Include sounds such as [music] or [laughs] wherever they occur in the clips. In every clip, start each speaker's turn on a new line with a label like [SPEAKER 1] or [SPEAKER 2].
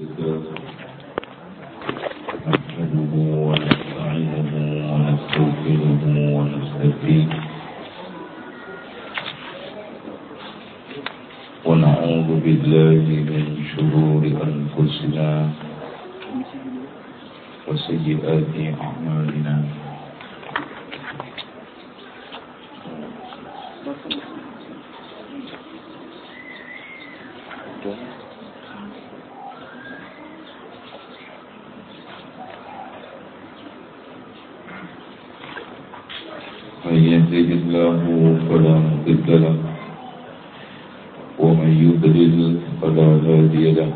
[SPEAKER 1] نحمده ونستعينه ونستغفره ونستهديه ونعوذ بالله من شرور أنفسنا وسيئات أعمالنا من يهده الله فلا مضل له ومن يضلل فلا هادي له.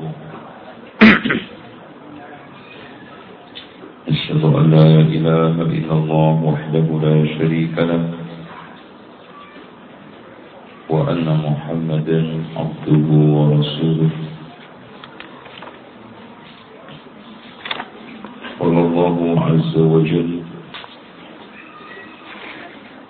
[SPEAKER 1] أشهد أن لا إله إلا الله وحده لا شريك له. وأن محمدا عبده ورسوله. قال الله عز وجل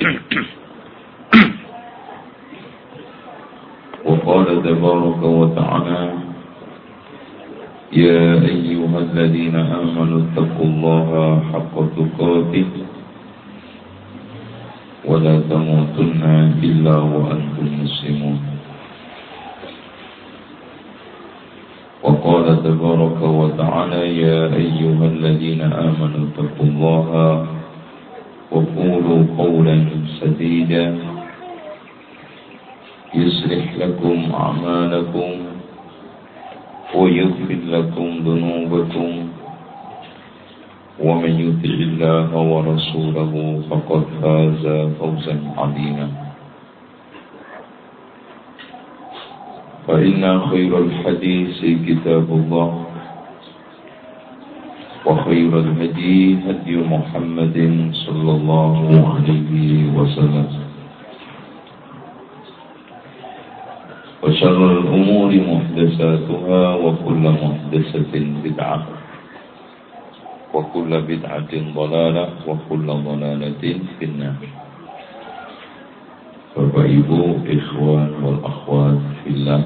[SPEAKER 1] [coughs] وقال تبارك وتعالى يا أيها الذين آمنوا اتقوا الله حق تقاته ولا تموتن إلا وأنتم مسلمون. وقال تبارك وتعالى يا أيها الذين آمنوا اتقوا الله وقولوا قولا سديدا. يصلح لكم أعمالكم ويغفر لكم ذنوبكم. ومن يطع الله ورسوله فقد فاز فوزا عظيما. فإن خير الحديث كتاب الله. وخير الهدي هدي محمد صلى الله عليه وسلم. وشر الأمور محدثاتها وكل محدثة بدعة وكل بدعة ضلالة وكل ضلالة في النار. Bapak Ibu, ikhwan wal akhwat fillah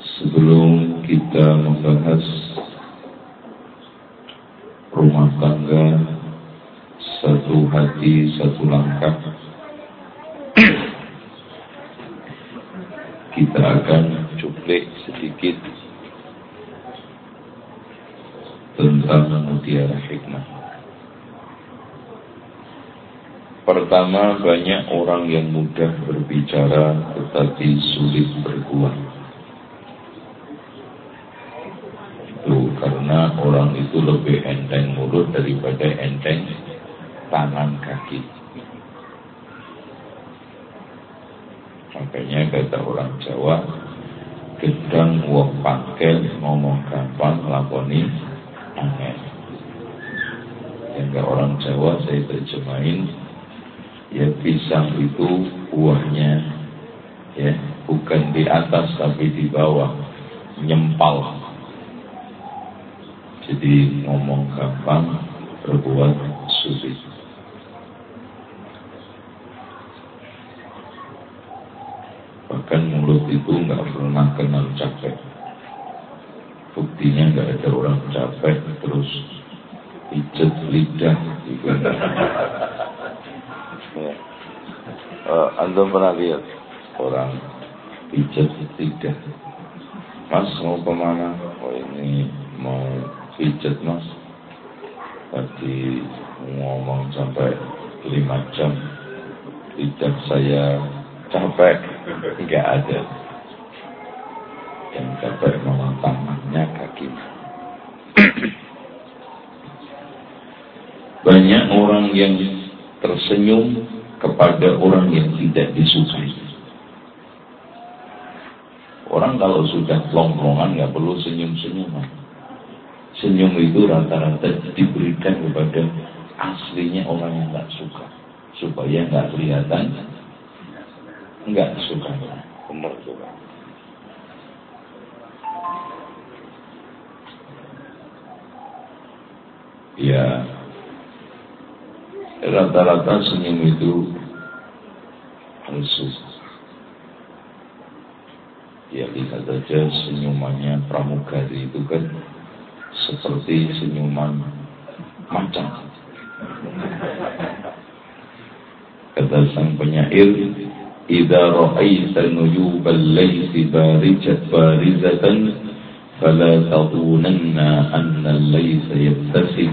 [SPEAKER 1] Sebelum kita membahas rumah tangga satu hati satu langkah. [clears throat] Kita akan cuplik sedikit tentang mutiara hikmah. Pertama banyak orang yang mudah berbicara tetapi sulit berbuat itu karena orang itu lebih enteng mulut daripada enteng tangan kaki. Makanya kata orang Jawa, gedang wong pangkel ngomong gampang lakoni angin. Sehingga orang Jawa saya terjemahin, ya pisang itu buahnya ya bukan di atas tapi di bawah nyempal jadi ngomong gampang, berbuat sulit. Bahkan mulut itu nggak pernah kenal capek. Buktinya nggak ada orang capek terus pijet lidah juga. uh, Anda pernah lihat orang pijet lidah? Mas mau ke mana? Oh ini mau pijet mas. Tadi ngomong sampai lima jam lidah saya capek nggak ada. Yang capek malah tangannya kaki. [coughs] Banyak orang yang tersenyum kepada orang yang tidak disukai. Orang kalau sudah plong-plongan nggak perlu senyum-senyuman. Senyum itu rata-rata diberikan kepada aslinya orang yang nggak suka. Supaya nggak kelihatan nggak suka. Benar juga. Ya. Rata-rata senyum itu halus ya lihat saja senyumannya pramugari itu kan seperti senyuman macan Kata sang penyair, "Idza ra'aita nuyubal laisi barijat barizatan fala tadunanna anna al-laisa yabtasim."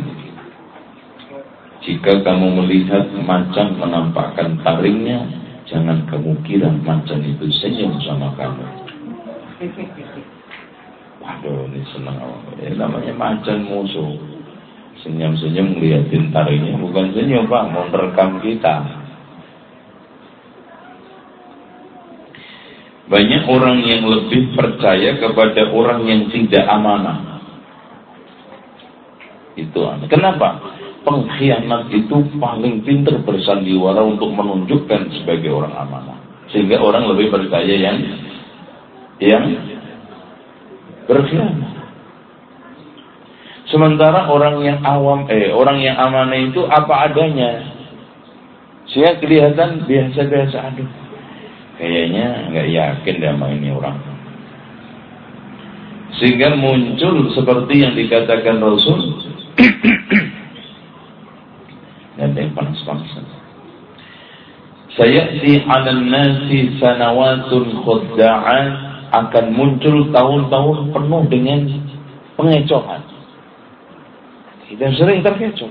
[SPEAKER 1] Jika kamu melihat macan menampakkan taringnya, jangan kamu kira macan itu senyum sama kamu. Waduh, ini senang. Ya, namanya macan musuh. Senyum-senyum ngeliatin taringnya, bukan senyum pak, mau merekam kita. Banyak orang yang lebih percaya kepada orang yang tidak amanah. Itu aneh. Kenapa? Pengkhianat itu paling pintar bersandiwara untuk menunjukkan sebagai orang amanah. Sehingga orang lebih percaya yang yang berkhianat. Sementara orang yang awam, eh orang yang amanah itu apa adanya. Saya kelihatan biasa-biasa aduh kayaknya nggak yakin sama ini orang. Sehingga muncul seperti yang dikatakan Rasul. [coughs] Dan yang panas-panasan. Saya di alam nasi sanawatun khudda'an akan muncul tahun-tahun penuh dengan pengecohan. Kita sering terkecoh.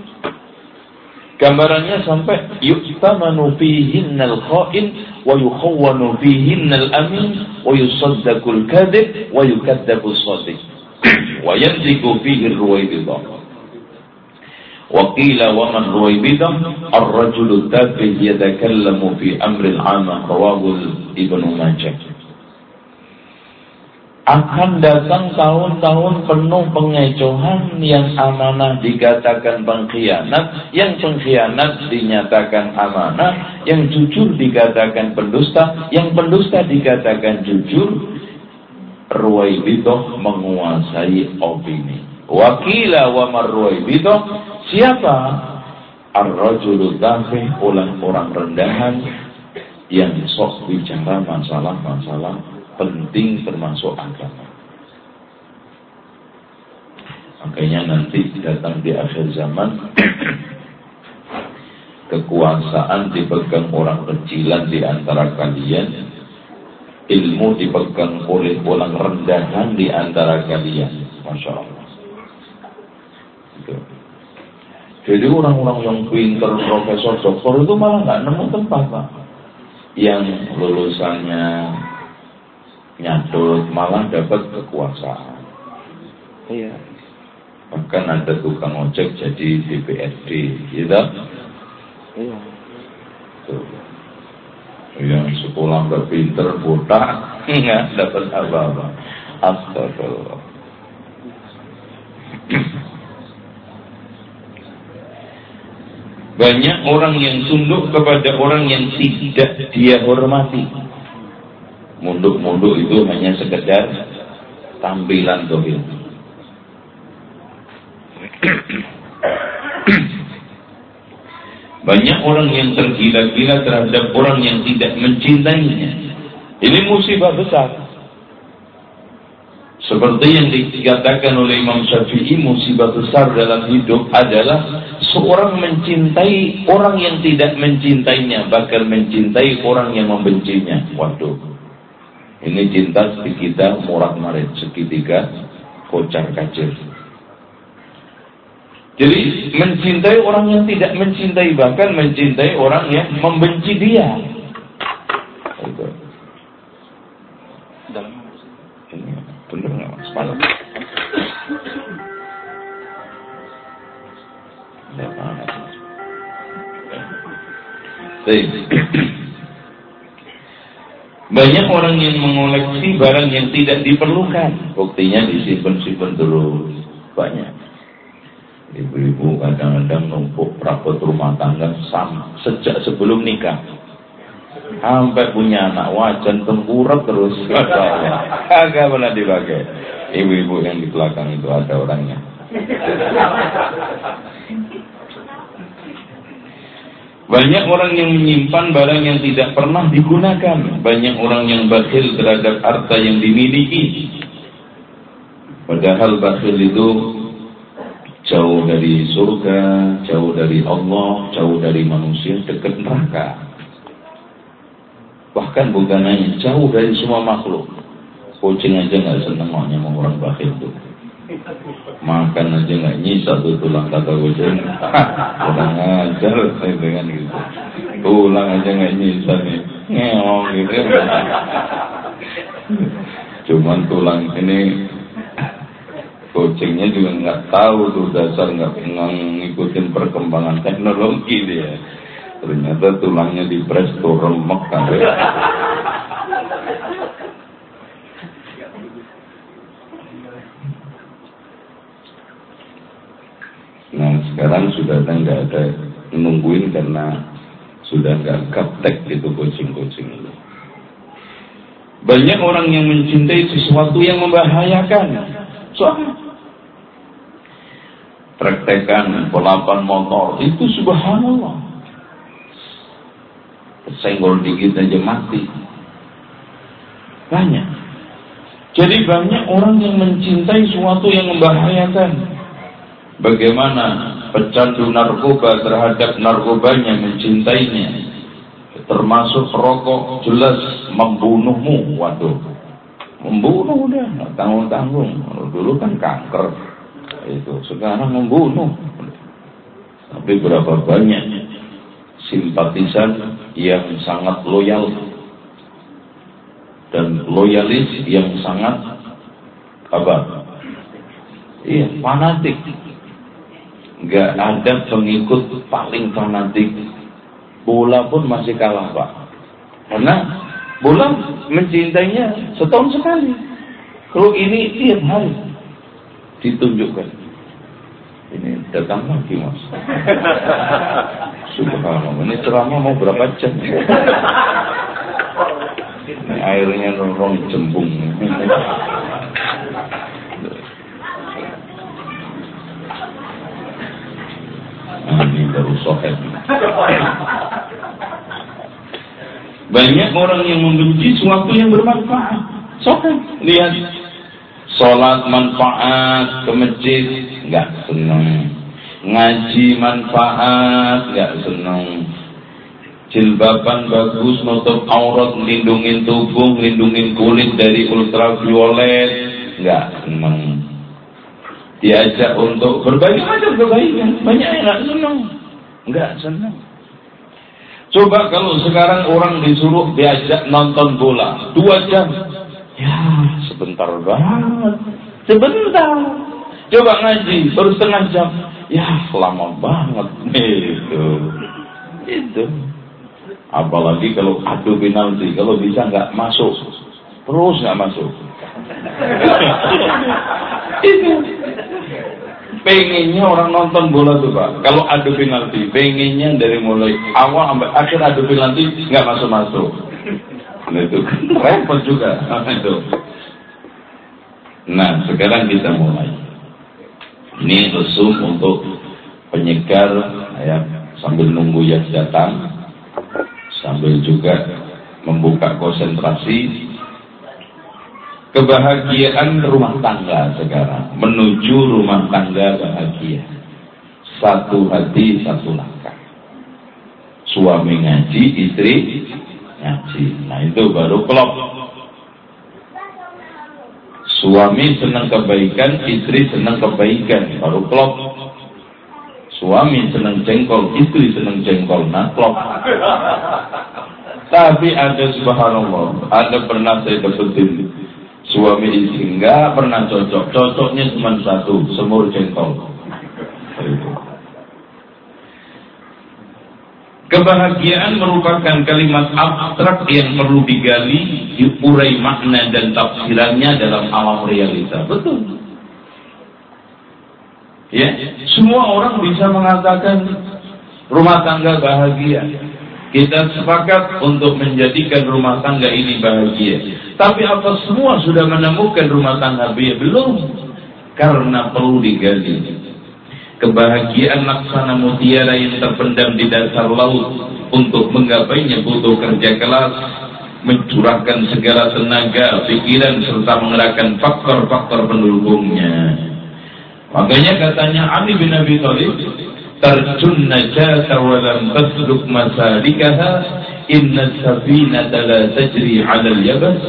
[SPEAKER 1] Gambarannya sampai yu'tamanu fihinnal kha'in wa yukhawwanu fihinnal amin wa yusaddaqul kadhib wa yukaddabu shadiq [clears throat] wa yanziku fihi ruwaibidah. وقيل ومن رويبضة الرجل التافه يتكلم في أمر عام رواه ابن ماجه akan datang tahun-tahun penuh pengecohan yang amanah dikatakan pengkhianat, yang pengkhianat dinyatakan amanah, yang jujur dikatakan pendusta, yang pendusta dikatakan jujur. Ruwaibidoh menguasai opini. Wakila wa marruwaibidoh siapa? Ar-rajulu orang-orang rendahan yang sok bicara masalah-masalah penting termasuk agama. Makanya nanti datang di akhir zaman [clears throat] kekuasaan dipegang orang kecilan di antara kalian, ilmu dipegang oleh orang rendahan di antara kalian. Masya Allah. Gitu. Jadi orang-orang yang pinter, profesor, doktor itu malah nggak nemu tempat, Pak. Yang lulusannya nyatut malah dapat kekuasaan. Iya. Bahkan ada tukang ojek jadi DPRD, gitu. Iya. Tuh. Yang sekolah nggak pinter, botak, [laughs] nggak dapat apa-apa. Astagfirullah. Banyak orang yang tunduk kepada orang yang tidak dia hormati. Munduk-munduk itu hanya sekedar tampilan dohir. Banyak orang yang tergila-gila terhadap orang yang tidak mencintainya. Ini musibah besar. Seperti yang dikatakan oleh Imam Syafi'i, musibah besar dalam hidup adalah seorang mencintai orang yang tidak mencintainya, bahkan mencintai orang yang membencinya. Waduh, ini cinta kita murah marit segitiga kocar kacir. Jadi mencintai orang yang tidak mencintai bahkan mencintai orang yang membenci dia. Itu. Dalam nggak mas? Malam. Banyak orang yang mengoleksi barang yang tidak diperlukan. Buktinya disimpan-simpan terus. Banyak. Ibu-ibu kadang-kadang numpuk perabot rumah tangga sejak sebelum nikah. Sampai punya anak wajan tengkurap terus. [laughs] Agak pernah dipakai. Ibu-ibu yang di belakang itu ada orangnya. [laughs] Banyak orang yang menyimpan barang yang tidak pernah digunakan. Banyak orang yang bakhil terhadap harta yang dimiliki. Padahal bakhil itu jauh dari surga, jauh dari Allah, jauh dari manusia, dekat neraka. Bahkan bukan hanya jauh dari semua makhluk. Kucing aja nggak seneng maunya mau orang bakhil itu. Makan aja nggak nyisa tuh tulang kata kucing. Kurang ajar saya dengan gitu. Tulang aja nggak nyisa nih. Ngeong gitu. Cuman tulang ini kucingnya juga nggak tahu tuh dasar nggak ngikutin perkembangan teknologi dia. Ternyata tulangnya di tuh remek kan. Sekarang sudah nggak ada nungguin karena sudah nggak gaptek itu kucing-kucing itu. Banyak orang yang mencintai sesuatu yang membahayakan. Soalnya praktekan pelapan motor itu subhanallah. Senggol dikit aja mati. Banyak. Jadi banyak orang yang mencintai sesuatu yang membahayakan. Bagaimana pecandu narkoba terhadap narkobanya mencintainya. Termasuk rokok jelas membunuhmu. Waduh. Membunuh udah, tanggung-tanggung. Dulu kan kanker. Itu sekarang membunuh. Tapi berapa banyak simpatisan yang sangat loyal dan loyalis yang sangat apa? Iya, fanatik nggak ada pengikut paling fanatik. Bola pun masih kalah pak. Karena bola mencintainya setahun sekali. Kalau ini tiap hari ditunjukkan. Ini datang lagi mas. [laughs] Subhanallah. Ini ceramah mau berapa jam? [laughs] Ini airnya nongkrong jembung. [laughs] Ini baru sohet. Banyak orang yang membenci sesuatu yang bermanfaat. Sohet. Lihat. Sholat manfaat ke masjid. Nggak senang. Ngaji manfaat. Nggak senang. Jilbaban bagus, nutup aurat, melindungi tubuh, melindungi kulit dari ultraviolet. Nggak senang diajak untuk berbagi. Macam kebaikan banyak yang nggak senang. Nggak senang. Coba kalau sekarang orang disuruh diajak nonton bola dua jam. Ya sebentar banget. Sebentar. Coba ngaji baru setengah jam. Ya lama banget itu. Itu. Apalagi kalau adu penalti kalau bisa nggak masuk. Terus nggak masuk itu pengennya orang nonton bola tuh pak. Kalau adu penalti pengennya dari mulai awal sampai akhir adu penalti nggak masuk masuk nah itu repot juga. Itu. Nah sekarang kita mulai. Ini resum untuk penyegar ya sambil nunggu yang datang. Sambil juga membuka konsentrasi kebahagiaan rumah tangga sekarang menuju rumah tangga bahagia. Satu hati satu langkah. Suami ngaji istri ngaji. Nah itu baru klop. Suami senang kebaikan istri senang kebaikan baru klop. Suami senang jengkol istri senang jengkol nah klop. Tapi ada subhanallah ada pernah saya dapetin suami istri nggak pernah cocok cocoknya cuma satu semur jengkol Kebahagiaan merupakan kalimat abstrak yang perlu digali, diurai makna dan tafsirannya dalam alam realita. Betul. Ya, semua orang bisa mengatakan rumah tangga bahagia. Kita sepakat untuk menjadikan rumah tangga ini bahagia. Tapi apa semua sudah menemukan rumah tangga bahagia? Belum. Karena perlu digali kebahagiaan laksana mutiara yang terpendam di dasar laut untuk menggapainya butuh kerja keras mencurahkan segala tenaga, pikiran serta mengerahkan faktor-faktor pendukungnya. Makanya katanya Ali bin Abi Thalib, "Tarjun najata wa lam tasluk masalikaha, inna safinata la tajri 'ala al-yabas."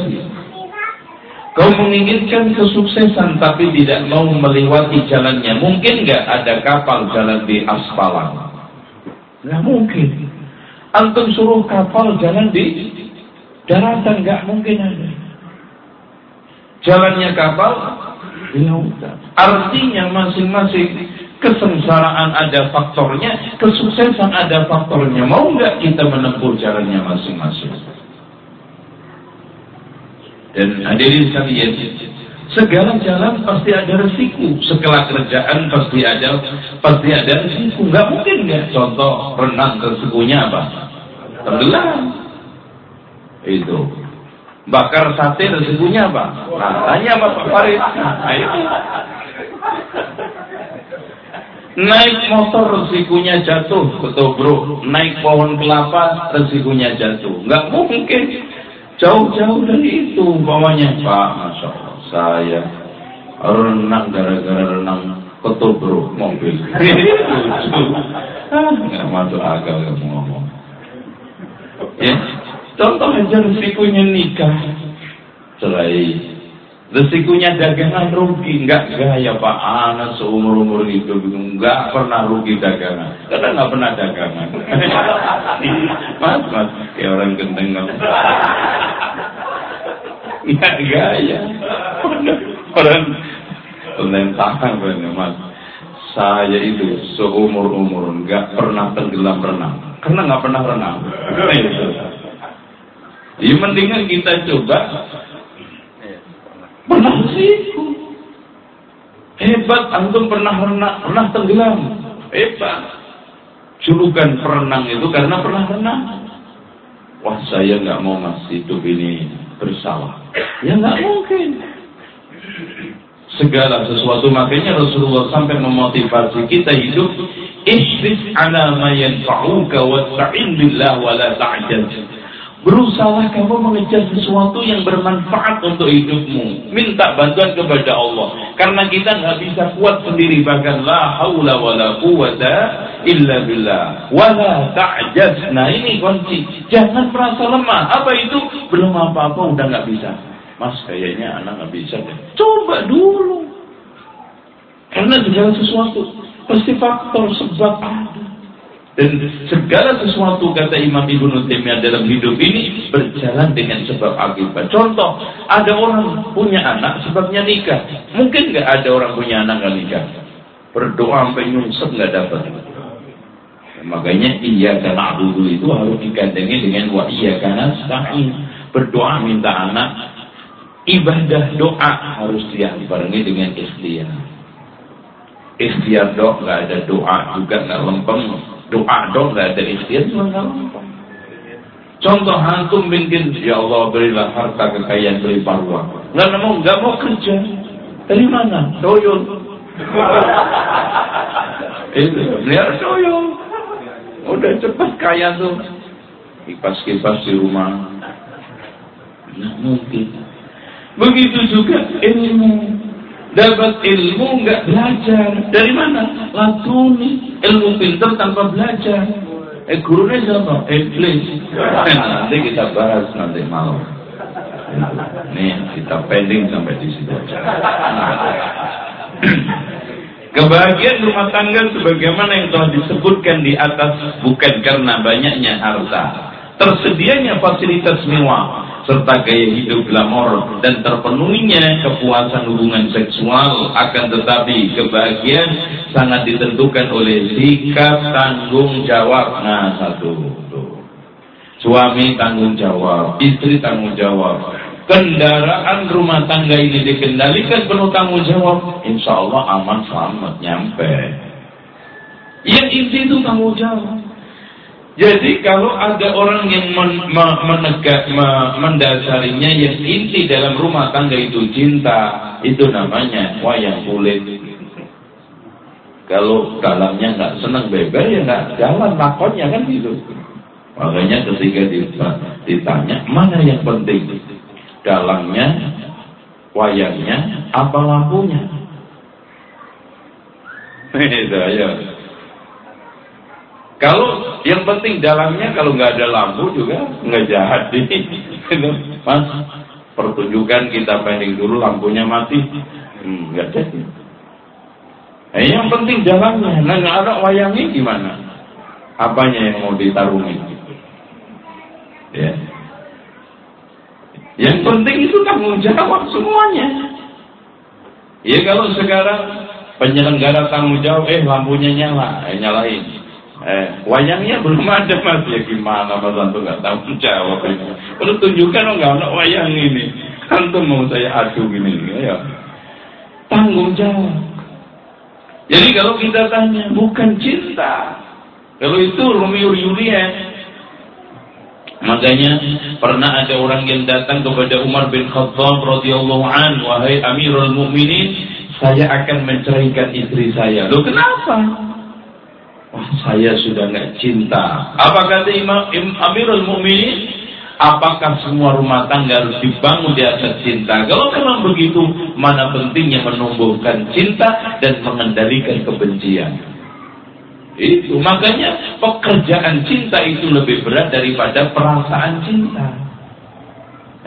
[SPEAKER 1] Kau menginginkan kesuksesan tapi tidak mau melewati jalannya. Mungkin nggak ada kapal jalan di aspalan? Nggak mungkin. Antum suruh kapal jalan di daratan nggak mungkin ada. Jalannya kapal di lautan. Artinya masing-masing kesengsaraan ada faktornya, kesuksesan ada faktornya. Mau nggak kita menempuh jalannya masing-masing? Dan hadirin sekalian, segala jalan pasti ada resiko. Segala kerjaan pasti ada pasti ada resiko. Enggak mungkin enggak. Contoh renang resikonya apa? Tenggelam. Itu. Bakar sate resikonya apa? Tanya Bapak Farid. Nah, itu. Naik motor resikonya jatuh, betul bro. Naik pohon kelapa resikonya jatuh. Enggak mungkin. Jauh-jauh dari itu umpamanya Pak, Masya Allah, saya renang gara-gara renang ketobro mobil. Nggak masuk akal kamu ngomong. Ya, contoh aja risikonya nikah, cerai, Resikonya dagangan rugi, enggak gaya Pak Anak seumur umur hidup enggak pernah rugi dagangan, karena enggak pernah dagangan. [laughs] mas mas kayak orang genteng kamu. Enggak gaya, orang lentangan benar mas. Saya itu seumur umur enggak pernah tenggelam renang, karena enggak pernah renang. Itu. Ya mendingan kita coba Pernah risiko. Hebat, antum pernah renang, pernah tenggelam. Hebat. Julukan perenang itu karena pernah renang. Wah saya nggak mau mas hidup ini bersalah. Ya nggak mungkin. Segala sesuatu makanya Rasulullah sampai memotivasi kita hidup Isris ala ma yanfa'uka wasta'in billah wa la ta'jaz. Berusaha kamu mengejar sesuatu yang bermanfaat untuk hidupmu. Minta bantuan kepada Allah. Karena kita nggak bisa kuat sendiri. Bahkan la haula wa la quwata illa billah. Wa la ta'jaz. Nah ini kunci. Jangan merasa lemah. Apa itu? Belum apa-apa udah nggak bisa. Mas kayaknya anak nggak bisa. Coba dulu. Karena segala sesuatu. Pasti faktor sebab ada. Dan segala sesuatu kata Imam Ibnu Taimiyah dalam hidup ini berjalan dengan sebab akibat. Contoh, ada orang punya anak sebabnya nikah. Mungkin nggak ada orang punya anak nggak nikah. Berdoa sampai nyungsep nggak dapat. Makanya iya karena dulu itu harus digandengi dengan wa iya karena stain. Berdoa minta anak, ibadah doa harus dibarengi dengan ikhtiar. Ikhtiar doa nggak ada doa juga nggak lempeng doa dong nggak ada ikhtiar Contoh hantu mungkin ya Allah berilah harta kekayaan berlimpah ruang. Nggak mau nggak mau kerja. Dari mana? Toyol. [laughs] Itu lihat toyol. Udah cepat kaya tuh. Kipas-kipas di rumah. Nggak mungkin. Begitu juga ilmu dapat ilmu nggak belajar? Dari mana? Latuni ilmu pintar tanpa belajar. Eh gurunya siapa? Iblis. Eh, nanti kita bahas nanti malam. Nih kita pending sampai di situ Kebahagiaan rumah tangga sebagaimana yang telah disebutkan di atas bukan karena banyaknya harta, tersedianya fasilitas mewah, serta gaya hidup glamor dan terpenuhinya kepuasan hubungan seksual akan tetapi kebahagiaan sangat ditentukan oleh sikap tanggung jawab. Nah satu suami tanggung jawab istri tanggung jawab. Kendaraan rumah tangga ini dikendalikan penuh tanggung jawab. Insya Allah aman selamat nyampe. Yang inti itu tanggung jawab jadi kalau ada orang yang men, me, menegak, me, mendasarinya yang inti dalam rumah tangga itu cinta, itu namanya wayang kulit. Kalau dalamnya nggak senang beber ya nggak jalan makonnya kan gitu. Makanya ketika ditanya mana yang penting, dalangnya, wayangnya, apa lampunya? [laughs] Itu ya. Kalau yang penting dalamnya kalau nggak ada lampu juga nggak jahat [laughs] Mas, pertunjukan kita pending dulu lampunya mati, hmm, nggak jadi. Eh, yang penting dalamnya, nah nggak ada wayangnya gimana? Apanya yang mau ditarungi? Ya. Yang penting itu tanggung jawab semuanya. Ya kalau sekarang penyelenggara tanggung jawab, eh lampunya nyala, eh nyalain. Eh, wayangnya belum ada mas ya gimana mas antum nggak tahu jawab ini. Perlu tunjukkan oh nggak wayang ini. Antum mau saya adu gini, ya. Tanggung jawab. Jadi kalau kita tanya bukan cinta, kalau itu Romeo Juliet. Makanya pernah ada orang yang datang kepada Umar bin Khattab radhiyallahu an, wahai Amirul Mukminin, saya akan menceraikan istri saya. Loh kenapa? Wah, saya sudah nggak cinta. Apa kata Imam Amirul Mukminin? Apakah semua rumah tangga harus dibangun di atas cinta? Kalau memang begitu, mana pentingnya menumbuhkan cinta dan mengendalikan kebencian? Itu makanya pekerjaan cinta itu lebih berat daripada perasaan cinta.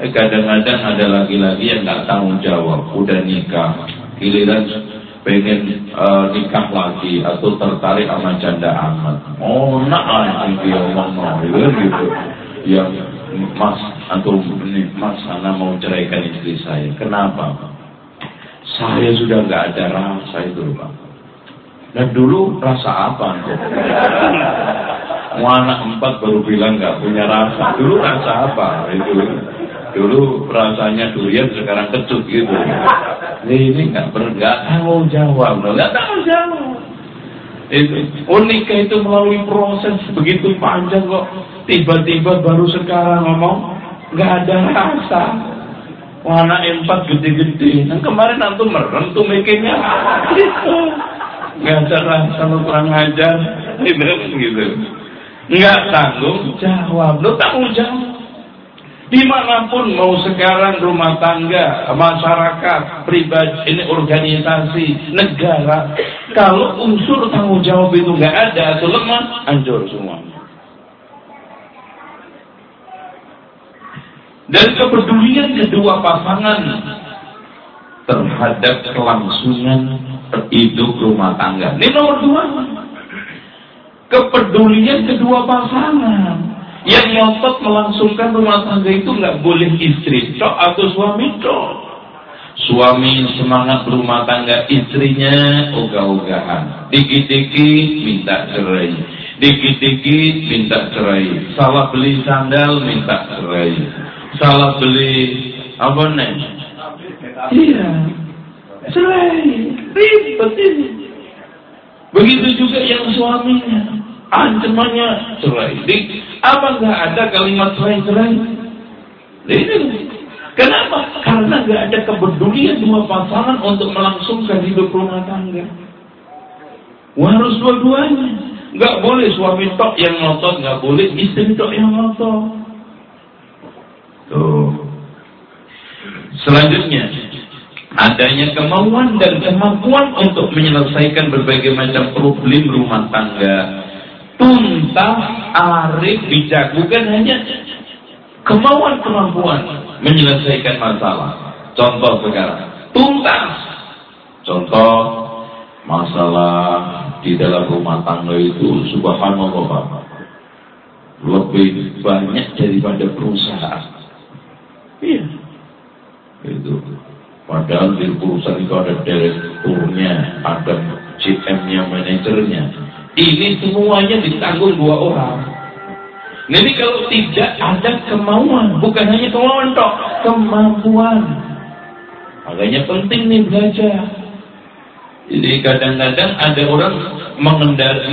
[SPEAKER 1] Eh, kadang-kadang ada laki-laki yang nggak tanggung jawab, udah nikah, giliran pengen uh, nikah lagi atau tertarik sama janda amat. Oh, nak anjing dia ngomong gitu, gitu. Ya, Mas atau ini Mas Ana mau ceraikan istri saya. Kenapa? Saya sudah nggak ada rasa itu, Pak. Dan dulu rasa apa? Mau anak empat baru bilang nggak punya rasa. Dulu rasa apa? Itu dulu rasanya durian sekarang kecut gitu. Ini nggak nggak tahu jawab, nggak tahu jawab. Itu unik itu melalui proses begitu panjang kok tiba-tiba baru sekarang ngomong nggak ada rasa. Wah, anak empat gede-gede. Yang kemarin antum merem tuh mikirnya gitu. Nggak ada rasa lu kurang ajar. Gitu, gitu. Nggak tanggung jawab. Lu tanggung jawab. Di mana pun mau sekarang rumah tangga, masyarakat, pribadi, ini organisasi, negara. Kalau unsur tanggung jawab itu nggak ada atau lemah, hancur semuanya. Dan kepedulian kedua pasangan terhadap kelangsungan hidup rumah tangga. Ini nomor dua. Kepedulian kedua pasangan yang nyopot melangsungkan rumah tangga itu nggak boleh istri cok atau suami cok. Suami semangat berumah tangga istrinya ogah-ogahan. Dikit-dikit minta cerai. Dikit-dikit minta cerai. Salah beli sandal minta cerai. Salah beli apa nih? Iya. Cerai. Ribet ini. Begitu juga yang suaminya ancamannya cerai. Di, apa nggak ada kalimat cerai-cerai? Ini kenapa? Karena nggak ada kepedulian dua pasangan untuk melangsungkan hidup rumah tangga. Wah, harus dua-duanya. Nggak boleh suami tok yang ngotot, nggak boleh istri tok yang ngotot. Tuh. Selanjutnya, adanya kemauan dan kemampuan untuk menyelesaikan berbagai macam problem rumah tangga tuntas, arif, bijak. Bukan hanya kemauan kemampuan menyelesaikan masalah. Contoh sekarang, tuntas. Contoh masalah di dalam rumah tangga itu subhanallah Bapak. Lebih banyak daripada perusahaan. Iya. Itu. Padahal di perusahaan itu ada direkturnya, ada GM-nya, manajernya. Ini semuanya ditanggung dua orang. Jadi kalau tidak ada kemauan, bukan hanya kemauan toh, kemampuan. Makanya penting nih belajar. Jadi kadang-kadang ada orang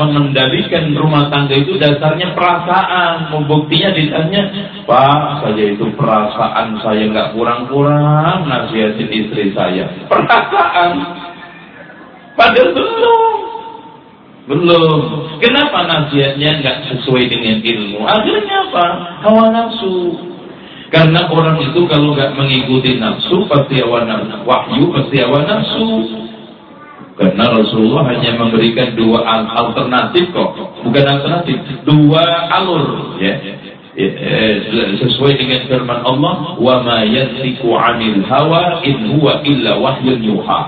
[SPEAKER 1] mengendalikan rumah tangga itu dasarnya perasaan. Membuktinya ditanya, Pak, saya itu perasaan saya nggak kurang-kurang nasihatin istri saya. Perasaan. Padahal belum. Belum. Kenapa nasihatnya nggak sesuai dengan ilmu? Akhirnya apa? Hawa nafsu. Karena orang itu kalau nggak mengikuti nafsu pasti hawa nafsu. Wahyu pasti hawa nafsu. Karena Rasulullah hanya memberikan dua alternatif kok, bukan alternatif, dua alur ya. ya eh, sesuai dengan firman Allah, "Wa ma yantiqu 'anil hawa in huwa illa wahyun yuha."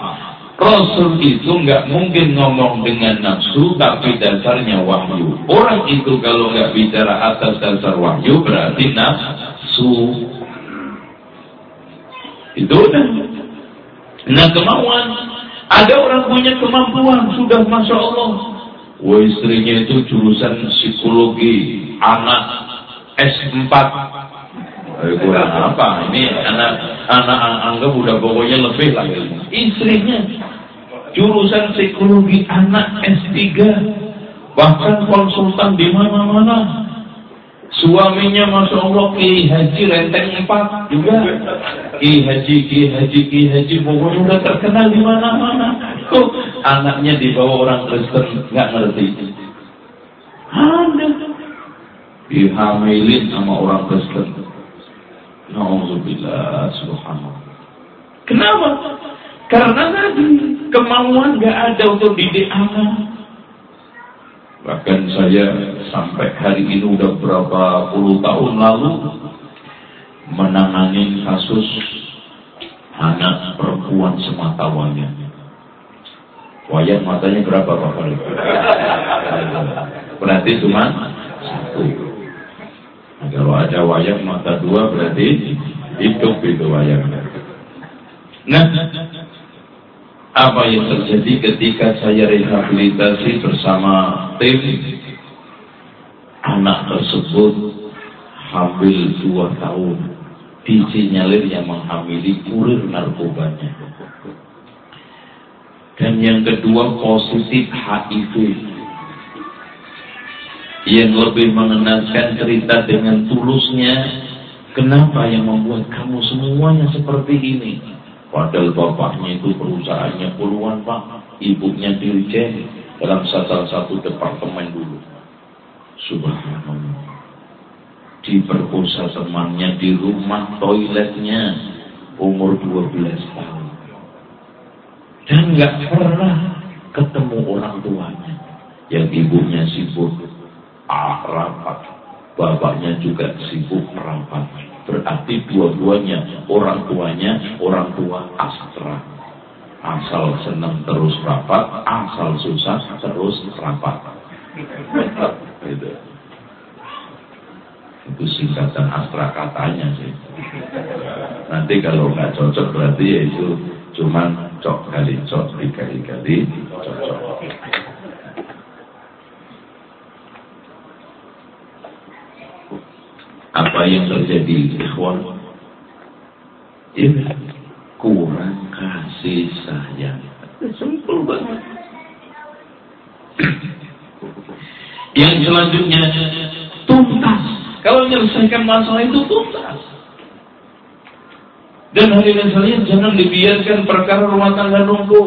[SPEAKER 1] Rasul itu nggak mungkin ngomong dengan nafsu tapi dasarnya wahyu. Orang itu kalau nggak bicara atas dasar wahyu berarti nafsu. Itu udah. Nah kemauan ada orang punya kemampuan, sudah Masya Allah. Wah istrinya itu jurusan psikologi, anak S4. Eh, kurang apa? Ini anak anak anggap udah pokoknya lebih lagi. Istrinya jurusan psikologi anak S3. Bahkan konsultan di mana-mana. Suaminya Masya Allah Ki Haji Renteng empat juga. Ki Haji, Ki Haji, Ki Haji. Pokoknya udah terkenal di mana-mana. Tuh anaknya dibawa orang Kristen nggak ngerti. Ada. Dihamilin sama orang Kristen. Nauzubillah subhanallah. Kenapa? Karena tadi kemauan nggak ada untuk didik anak. Bahkan saya sampai hari ini udah berapa puluh tahun lalu menangani kasus anak perempuan semata wayang. Wayang matanya berapa Pak? [laughs] Berarti cuma satu. Kalau ada wayang mata dua berarti hidup itu wayang. Nah, apa yang terjadi ketika saya rehabilitasi bersama tim? Anak tersebut hamil dua tahun. Disinyalir yang menghamili kurir narkobanya. Dan yang kedua positif HIV yang lebih mengenaskan cerita dengan tulusnya kenapa yang membuat kamu semuanya seperti ini Padahal bapaknya itu perusahaannya puluhan pak, ibunya dirjen dalam salah satu departemen dulu. Subhanallah. Diperkosa temannya di rumah toiletnya umur 12 tahun. Dan nggak pernah ketemu orang tuanya. Yang ibunya sibuk ah, rapat, bapaknya juga sibuk rapat Berarti dua-duanya orang tuanya orang tua astra. Asal senang terus rapat, asal susah terus rapat. [laughs] itu. Itu singkatan astra katanya sih. Nanti kalau nggak cocok berarti ya itu cuman cok kali cok dikali-kali cocok. Apa yang terjadi ikhwan? Ini kurang kasih sayang. Simpel banget. Yang selanjutnya tuntas. Kalau menyelesaikan masalah itu tuntas. Dan hadirin sekalian jangan dibiarkan perkara rumah tangga nunggu.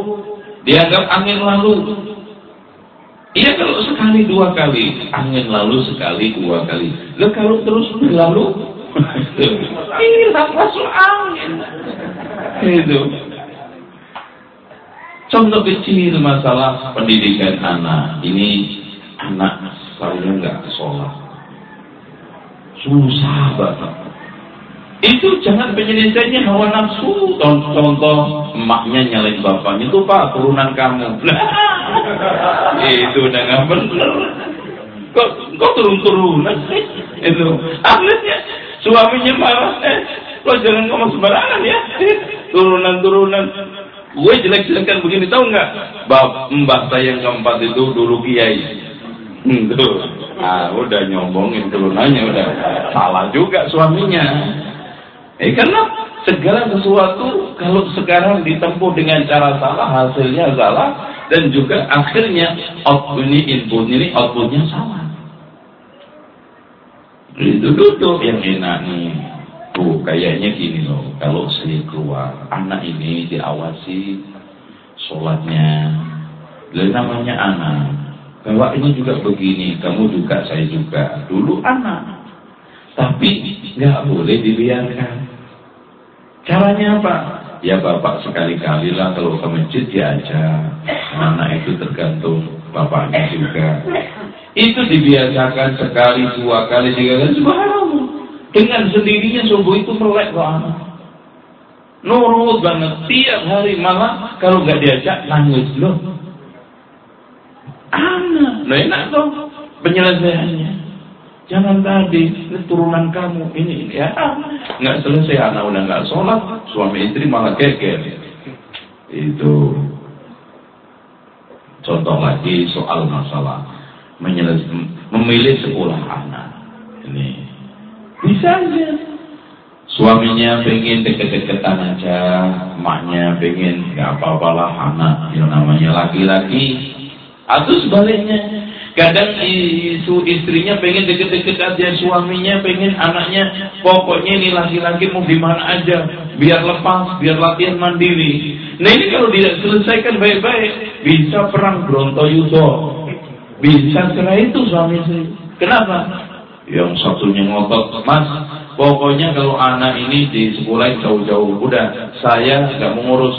[SPEAKER 1] Dianggap angin lalu Iya kalau sekali dua kali, angin lalu sekali dua kali. Lo kalau terus berlalu, hilang masuk angin. Itu. Contoh kecil masalah pendidikan anak. Ini anak saya nggak sholat. Susah banget. Itu jangan penyelesaiannya hawa nafsu. Contoh, emaknya nyalain bapaknya. Itu pak turunan kamu. [laughs] itu udah nggak bener. Kok, kok turun-turunan [laughs] Itu. Akhirnya suaminya marah. Eh, Lo jangan ngomong sembarangan ya. [laughs] Turunan-turunan. Gue jelek-jelekan begini tahu nggak? Mbak saya yang keempat itu dulu kiai. Hmm. Ah, udah nyombongin turunannya udah salah juga suaminya. Eh karena segala sesuatu kalau sekarang ditempuh dengan cara salah hasilnya salah dan juga akhirnya output ini input ini outputnya salah. Itu duduk yang enak nih. Tuh kayaknya gini loh. Kalau saya keluar, anak ini diawasi sholatnya. Lalu namanya anak. Bahwa ini juga begini, kamu juga, saya juga. Dulu anak. Tapi nggak boleh dibiarkan. Caranya apa? Ya bapak sekali-kali lah kalau ke masjid diajak. Anak itu tergantung bapaknya juga. Itu dibiasakan sekali, dua kali, tiga kali. Subhanallah. Dengan sendirinya subuh itu melek kok anak. Nurut banget. Tiap hari malah kalau nggak diajak nangis loh. Anak. Nah enak dong penyelesaiannya. Jangan tadi, ini turunan kamu, ini, ini ya. Nggak selesai, anak udah nggak sholat, suami istri malah geger. Itu. Contoh lagi soal masalah memilih sekolah anak. Ini bisa aja. Suaminya pengen deket-deketan aja, emaknya pengen nggak apa-apalah anak yang namanya laki-laki. Atau sebaliknya, kadang isu istrinya pengen deket-deket aja, suaminya pengen anaknya, pokoknya ini laki-laki mau di mana aja, biar lepas, biar latihan mandiri. Nah ini kalau tidak selesaikan baik-baik, bisa perang Brontoyudo, bisa cerai itu suami istri. Kenapa? Yang satunya ngotot, mas, pokoknya kalau anak ini di sekolah jauh-jauh, udah saya nggak mengurus.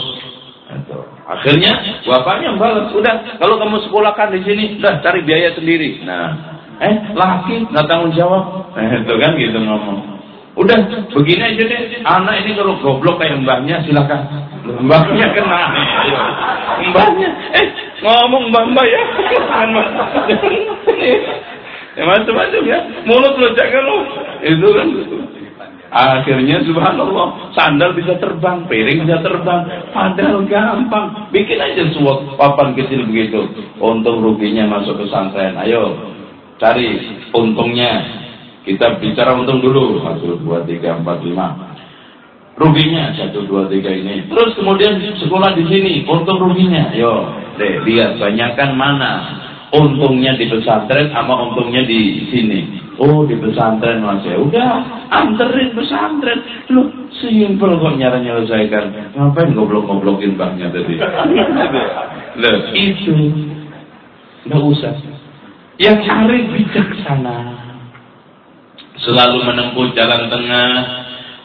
[SPEAKER 1] Itu. Akhirnya bapaknya balas, udah kalau kamu sekolahkan di sini, udah cari biaya sendiri. Nah, eh laki nggak tanggung jawab, eh, [laughs] itu kan gitu ngomong. Udah begini aja deh, anak ini kalau goblok kayak mbahnya silakan. Mbahnya kena. Mbahnya, eh ngomong mbah mbah ya. [laughs] ya macam-macam ya. Mulut lo jangan lo. Itu kan. Akhirnya subhanallah, sandal bisa terbang, piring bisa terbang, padahal gampang. Bikin aja suap papan kecil begitu. Untung ruginya masuk ke pesantren. Ayo, cari untungnya. Kita bicara untung dulu. Satu, dua, tiga, empat, lima ruginya satu dua tiga ini terus kemudian sekolah di sini untung ruginya yo deh lihat banyakkan mana untungnya di pesantren sama untungnya di sini oh di pesantren mas ya udah anterin pesantren lu simpel kok nyara nyelesaikan ngapain goblok goblokin banknya tadi loh itu nggak usah yang cari bijaksana selalu menempuh jalan tengah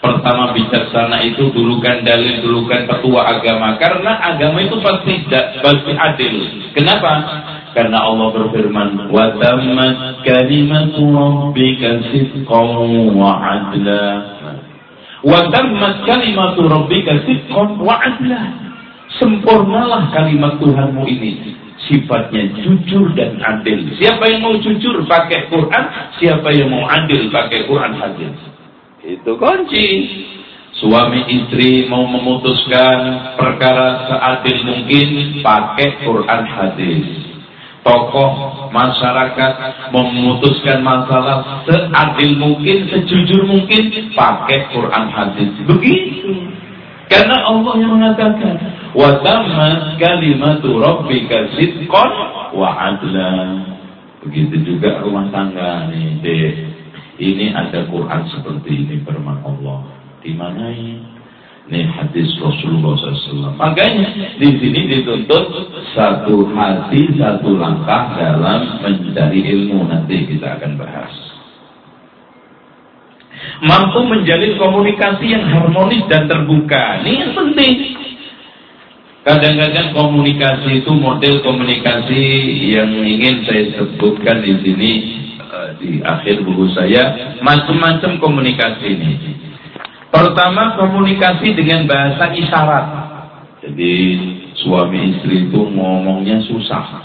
[SPEAKER 1] Pertama bijaksana itu dulukan dalil, dulukan petua agama. Karena agama itu pasti pasti adil. Kenapa? Karena Allah berfirman, "Wa tammat kalimatu rabbika sidqan wa adla." Wa tammat kalimatu rabbika sidqan wa adla. Sempurnalah kalimat Tuhanmu ini sifatnya jujur dan adil. Siapa yang mau jujur pakai Quran, siapa yang mau adil pakai Quran hadis. Itu kunci. Suami istri mau memutuskan perkara seadil mungkin pakai Quran hadis. Tokoh masyarakat memutuskan masalah seadil mungkin, sejujur mungkin pakai Quran hadis. Begitu. Karena Allah yang mengatakan, "Wa tammat kalimatu rabbika sidqan wa adla." Begitu juga rumah tangga nih, deh. Ini ada Quran seperti ini firman Allah. Di mana ini? Ini hadis Rasulullah SAW. Makanya di sini dituntut satu hati, satu langkah dalam mencari ilmu. Nanti kita akan bahas. Mampu menjalin komunikasi yang harmonis dan terbuka. Ini yang penting. Kadang-kadang komunikasi itu model komunikasi yang ingin saya sebutkan di sini di akhir buku saya macam-macam komunikasi ini. Pertama komunikasi dengan bahasa isyarat. Jadi suami istri itu ngomongnya susah.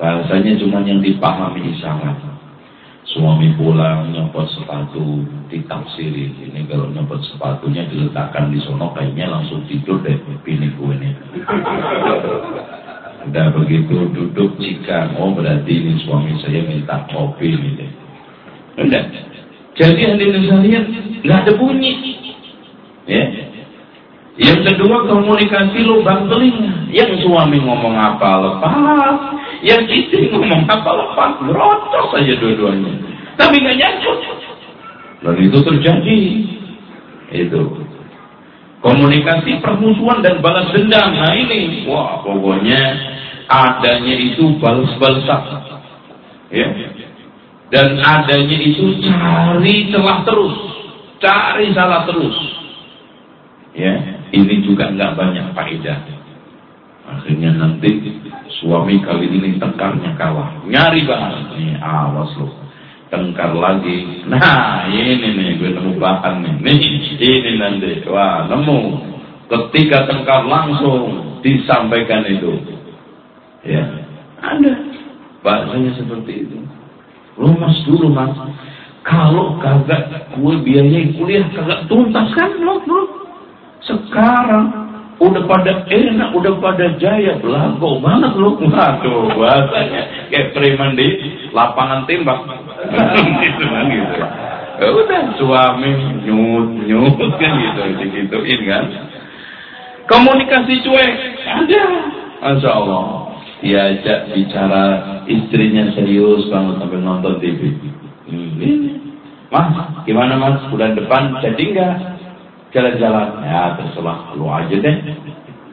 [SPEAKER 1] Bahasanya cuma yang dipahami isyarat. Suami pulang nyopot sepatu ditafsiri. Ini kalau nyopot sepatunya diletakkan di sono kayaknya langsung tidur deh bini gue ini. [laughs] Udah begitu duduk jika oh berarti ini suami saya minta kopi nih. Udah. Jadi hadirin sekalian nggak ada bunyi. Ya. Yang kedua komunikasi lubang telinga. Yang suami ngomong apa lepas, yang istri ngomong apa lepas, berotot saja dua-duanya. Tapi nggak nyangkut. Dan itu terjadi. Itu. Komunikasi permusuhan dan balas dendam. Nah ini, wah pokoknya adanya itu balas-balasan. Ya. Dan adanya itu cari celah terus. Cari salah terus. Ya, ini juga nggak banyak faedah. Akhirnya nanti suami kali ini tengkarnya kalah. Nyari bahan. Nih, awas loh. Tengkar lagi. Nah, ini nih, gue nemu bahan nih. Nih, ini nanti. Wah, nemu. Ketika tengkar langsung disampaikan itu. Ya, ada. Bahasanya seperti itu. Lu mas dulu mas. Kalau kagak gue biayai kuliah kagak tuntas kan lo, lo. Sekarang udah pada enak, udah pada jaya, belago banget loh. Waduh, bahasanya kayak preman di lapangan tembak. gitu kan gitu. Ya udah suami nyut nyut kan gitu, digituin kan. Komunikasi cuek ada, masya Allah. Diajak bicara istrinya serius banget sampai nonton TV. Hmm. Mas, gimana mas? Bulan depan jadi enggak? Jalan-jalan. Ya terserah. Lu aja deh.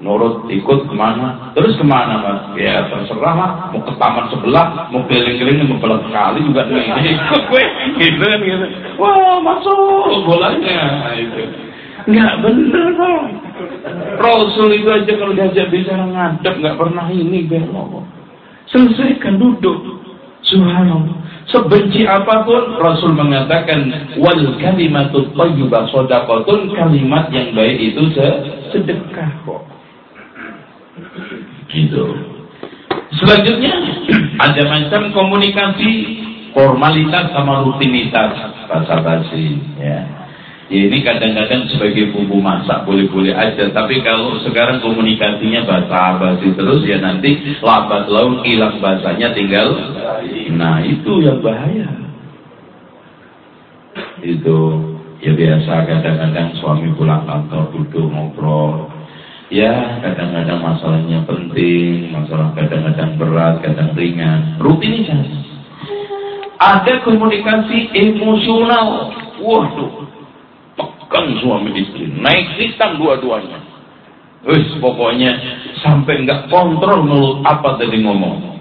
[SPEAKER 1] Nurut ikut ke mana? Terus ke mana mas? Ya terserah lah. Mau ke taman sebelah mau keliling-keliling mau belas kali juga. Nih ikut gue. Gitu kan gitu. Wah masuk. Bolanya. Itu. Nggak bener dong Rasul itu aja kalau diajak bicara ngadep nggak pernah ini belok. Selesaikan duduk. Subhanallah. Sebenci apa pun Rasul mengatakan wal kalimatut thayyibah shadaqatun kalimat yang baik itu sedekah kok. Gitu. Selanjutnya [clears throat] ada macam komunikasi formalitas sama rutinitas bahasa basi ya. Ya ini kadang-kadang sebagai bumbu masak boleh-boleh aja. Tapi kalau sekarang komunikasinya bahasa basi terus ya nanti lambat laun hilang bahasanya tinggal. Nah itu yang bahaya. Itu ya biasa kadang-kadang suami pulang kantor duduk ngobrol. Ya kadang-kadang masalahnya penting, masalah kadang-kadang berat, kadang ringan. Rutinitas. Ada komunikasi emosional. Waduh, Bukan suami istri. Naik hitam dua-duanya. Wis pokoknya sampai nggak kontrol mulut apa tadi ngomong.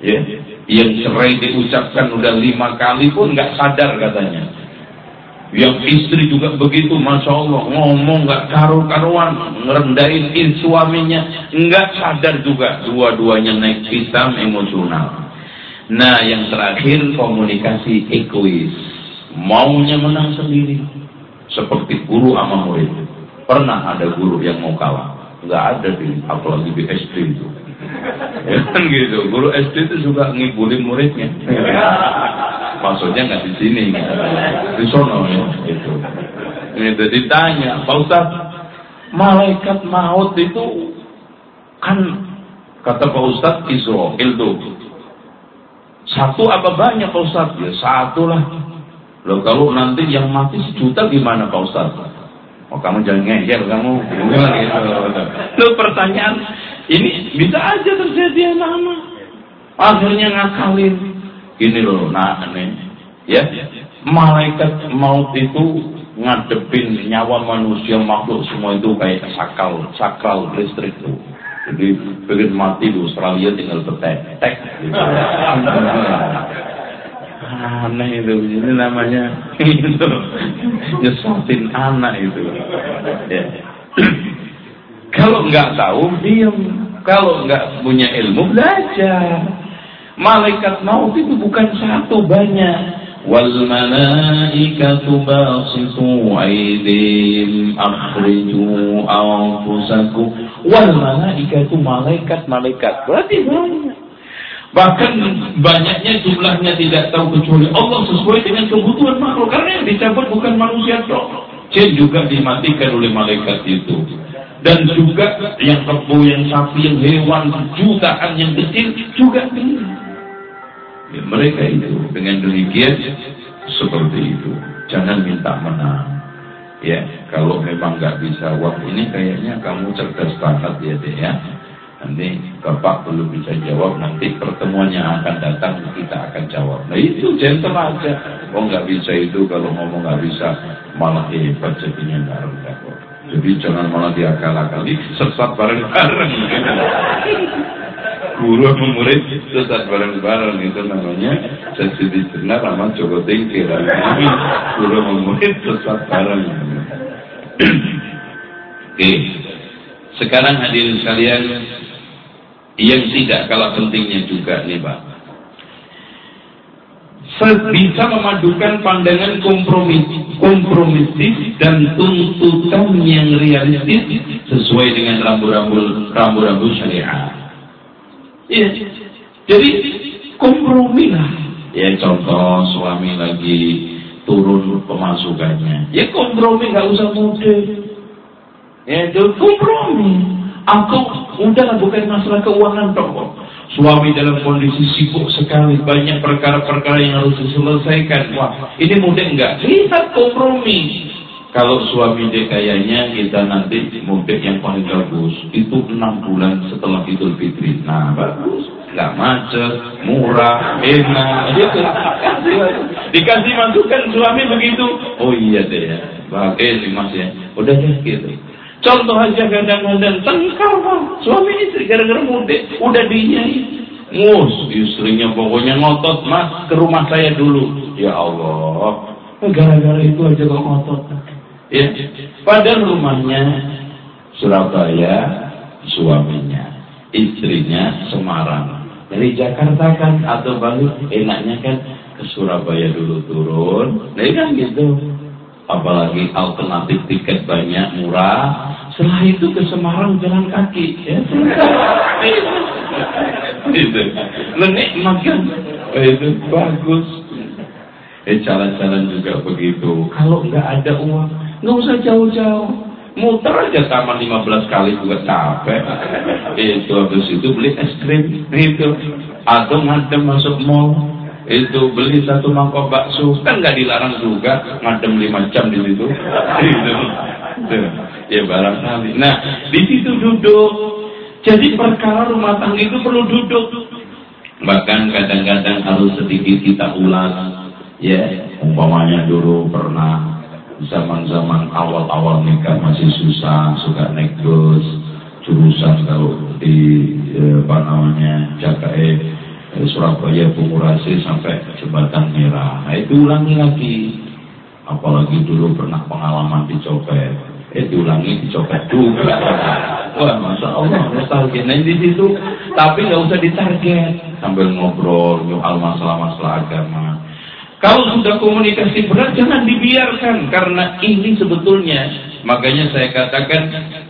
[SPEAKER 1] Ya, yang cerai diucapkan udah lima kali pun nggak sadar katanya. Yang istri juga begitu, masya Allah ngomong nggak karu-karuan, ngerendahin suaminya, nggak sadar juga dua-duanya naik hitam emosional. Nah, yang terakhir komunikasi egois, maunya menang sendiri seperti guru sama murid. Pernah ada guru yang mau kalah? Enggak ada di apalagi di SD itu. [laughs] Ya kan gitu. Guru SD itu juga ngibulin muridnya. [laughs] Maksudnya nggak di sini, di sono ya. Gitu. Ini ditanya, Pak Ustaz, malaikat maut itu kan kata Pak Ustaz Israel itu satu apa banyak Pak Ustaz? Ya satu lah. Loh kalau nanti yang mati sejuta gimana Pak Ustaz? Oh kamu jangan ngeyel kamu. gitu. [laughs] Loh pertanyaan ini bisa aja terjadi nama. Akhirnya ngakalin. Gini loh, nah nih. Ya, malaikat maut itu ngadepin nyawa manusia makhluk semua itu kayak sakal, sakral listrik tuh. Jadi pengen mati di Australia tinggal petek, tek gitu. Aneh itu. Ini namanya [laughs] itu. Nyesatin anak itu. Ya. [clears throat] kalau nggak tahu diam. Kalau nggak punya ilmu belajar. Malaikat maut itu bukan satu banyak. Wal malaikatu basitu aidim akhriju anfusakum. Wal malaikatu malaikat malaikat berarti banyak Bahkan banyaknya jumlahnya tidak tahu kecuali Allah sesuai dengan kebutuhan makhluk. Karena yang dicabut bukan manusia toh. Jin juga dimatikan oleh malaikat itu. Dan juga yang kebo, yang sapi, yang hewan, jutaan yang kecil juga ya, mereka itu dengan demikian seperti itu. Jangan minta menang. Ya, kalau memang nggak bisa, wah ini kayaknya kamu cerdas banget ya deh ya Nanti Bapak belum bisa jawab, nanti pertemuan yang akan datang kita akan jawab. Nah itu gentle aja. Oh nggak bisa itu kalau ngomong nggak bisa malah hebat jadinya nggak rendah kok. Jadi jangan malah diakal-akali, sesat bareng-bareng. Guru sama murid sesat bareng-bareng itu namanya sesi benar sama Joko Tingkir. Guru sama murid sesat bareng. Oke, sekarang hadirin sekalian yang tidak kalah pentingnya juga nih Pak. Bisa memadukan pandangan kompromis, kompromistis dan tuntutan yang realistis sesuai dengan rambu-rambu rambu-rambu syariat. Ya, jadi kompromi lah. Ya contoh suami lagi turun pemasukannya. Ya kompromi nggak usah mudah. Ya itu kompromi. Atau udah bukan masalah keuangan toh. Suami dalam kondisi sibuk sekali, banyak perkara-perkara yang harus diselesaikan. Wah, ini mudah enggak? Kita kompromi. Kalau suami dia kayaknya kita nanti mudik yang paling bagus itu enam bulan setelah Idul Fitri. Nah bagus, nggak macet, murah, enak, gitu. Dikasih masukan suami begitu. Oh iya deh ya, bagus sih mas ya. Udah deh gitu. Contoh aja kadang-kadang tengkar bang, suami istri gara-gara mudik, udah dinyai. Ngus, istrinya pokoknya ngotot, mas ke rumah saya dulu. Ya Allah, gara-gara itu aja kok ngotot. Ya, padahal rumahnya Surabaya, suaminya, istrinya Semarang. Dari Jakarta kan atau balik enaknya kan ke Surabaya dulu turun. Nah kan gitu apalagi alternatif tiket banyak murah. Setelah itu ke Semarang jalan kaki. Ya itu. Lenik makan itu bagus. Eh jalan-jalan juga begitu. Kalau nggak ada uang nggak usah jauh-jauh. Muter aja taman 15 kali juga capek. Itu habis itu beli es krim. Itu. Atau ngadem masuk mall itu beli satu mangkok bakso. Kan nggak dilarang juga. Ngadem lima jam di situ. [laughs] Itu, itu. Ya barangkali nah di situ duduk. Jadi perkara rumah tangga itu perlu duduk. Bahkan kadang-kadang harus sedikit kita ulas ya umpamanya dulu pernah zaman-zaman awal-awal nikah masih susah suka naik bus jurusan kalau di eh, apa namanya jaga eh Surabaya Bungurasi sampai jembatan merah. Nah itu ulangi lagi. Apalagi dulu pernah pengalaman dicopet. Eh diulangi dicopet juga. Wah masa Allah nostalgia. Nah di situ tapi nggak usah ditarget sambil ngobrol soal masalah-masalah agama. Kalau sudah komunikasi berat jangan dibiarkan karena ini sebetulnya makanya saya katakan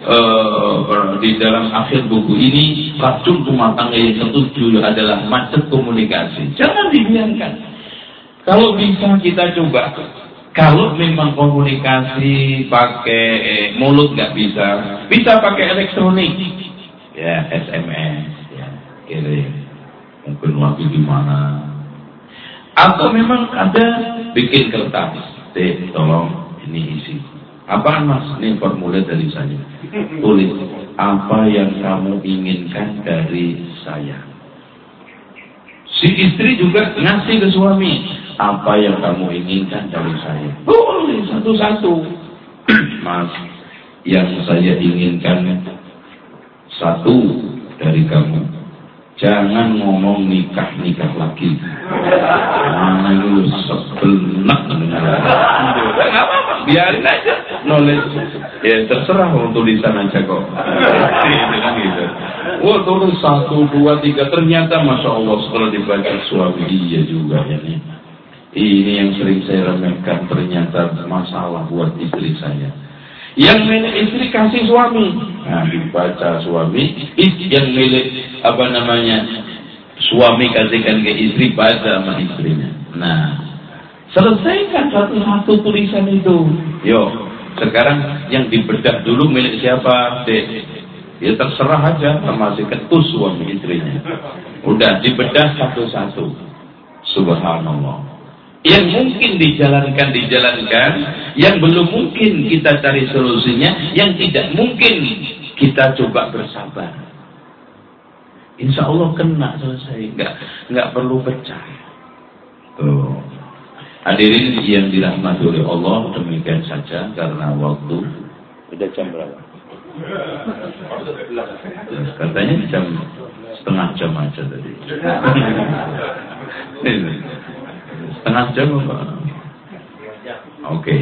[SPEAKER 1] uh, di dalam akhir buku ini racun rumah tangga yang ketujuh adalah macet komunikasi. Jangan dibiarkan. Kalau bisa kita coba. Kalau memang komunikasi pakai eh, mulut nggak bisa, bisa pakai elektronik, ya SMS, ya kirim. Mungkin waktu di mana atau memang ada bikin kertas, tolong ini isi. Apa mas? Ini formulir dari saya. Tulis apa yang kamu inginkan dari saya. Si istri juga ngasih ke suami apa yang kamu inginkan dari saya. Boleh satu-satu. [clears throat] Mas, yang saya inginkan satu dari kamu Jangan ngomong nikah-nikah lagi. Itu sebenak Enggak apa-apa, biarin aja. Knowledge. Ya terserah untuk tulisan aja kok. Dengan gitu. Wah tulis satu, dua, tiga. Ternyata Masya Allah setelah dibaca suami iya juga ini. Ini yang sering saya remehkan ternyata masalah buat istri saya yang milik istri kasih suami. Nah, dibaca suami, yang milik apa namanya Suami kasihkan ke istri, baca sama istrinya. Nah, selesaikan satu-satu tulisan itu. Yo, sekarang yang dibedah dulu milik siapa? Dek. Ya terserah aja masih ketus suami istrinya. Udah dibedah satu-satu. Subhanallah. Yang mungkin dijalankan, dijalankan. Yang belum mungkin kita cari solusinya. Yang tidak mungkin kita coba bersabar. Insya Allah kena selesai. Nggak, nggak perlu pecah. Tuh. Hadirin yang dirahmati oleh Allah demikian saja karena waktu sudah jam berapa? Katanya jam setengah jam aja tadi. [laughs] setengah jam apa? Oke. Okay.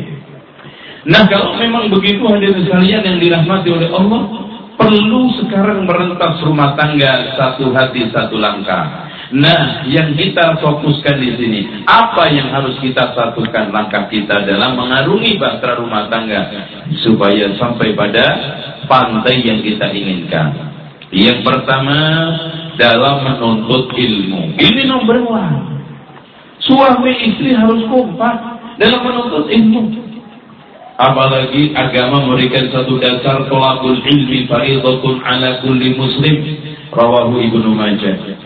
[SPEAKER 1] Nah kalau memang begitu hadirin sekalian yang dirahmati oleh Allah, perlu sekarang merentas rumah tangga satu hati satu langkah. Nah, yang kita fokuskan di sini, apa yang harus kita satukan langkah kita dalam mengarungi bahtera rumah tangga supaya sampai pada pantai yang kita inginkan. Yang pertama dalam menuntut ilmu. Ini nomor one. Suami istri harus kompak dalam menuntut ilmu. Apalagi agama memberikan satu dasar tolakul ilmi faridatun ala kulli muslim. Rawahu Ibnu Majah.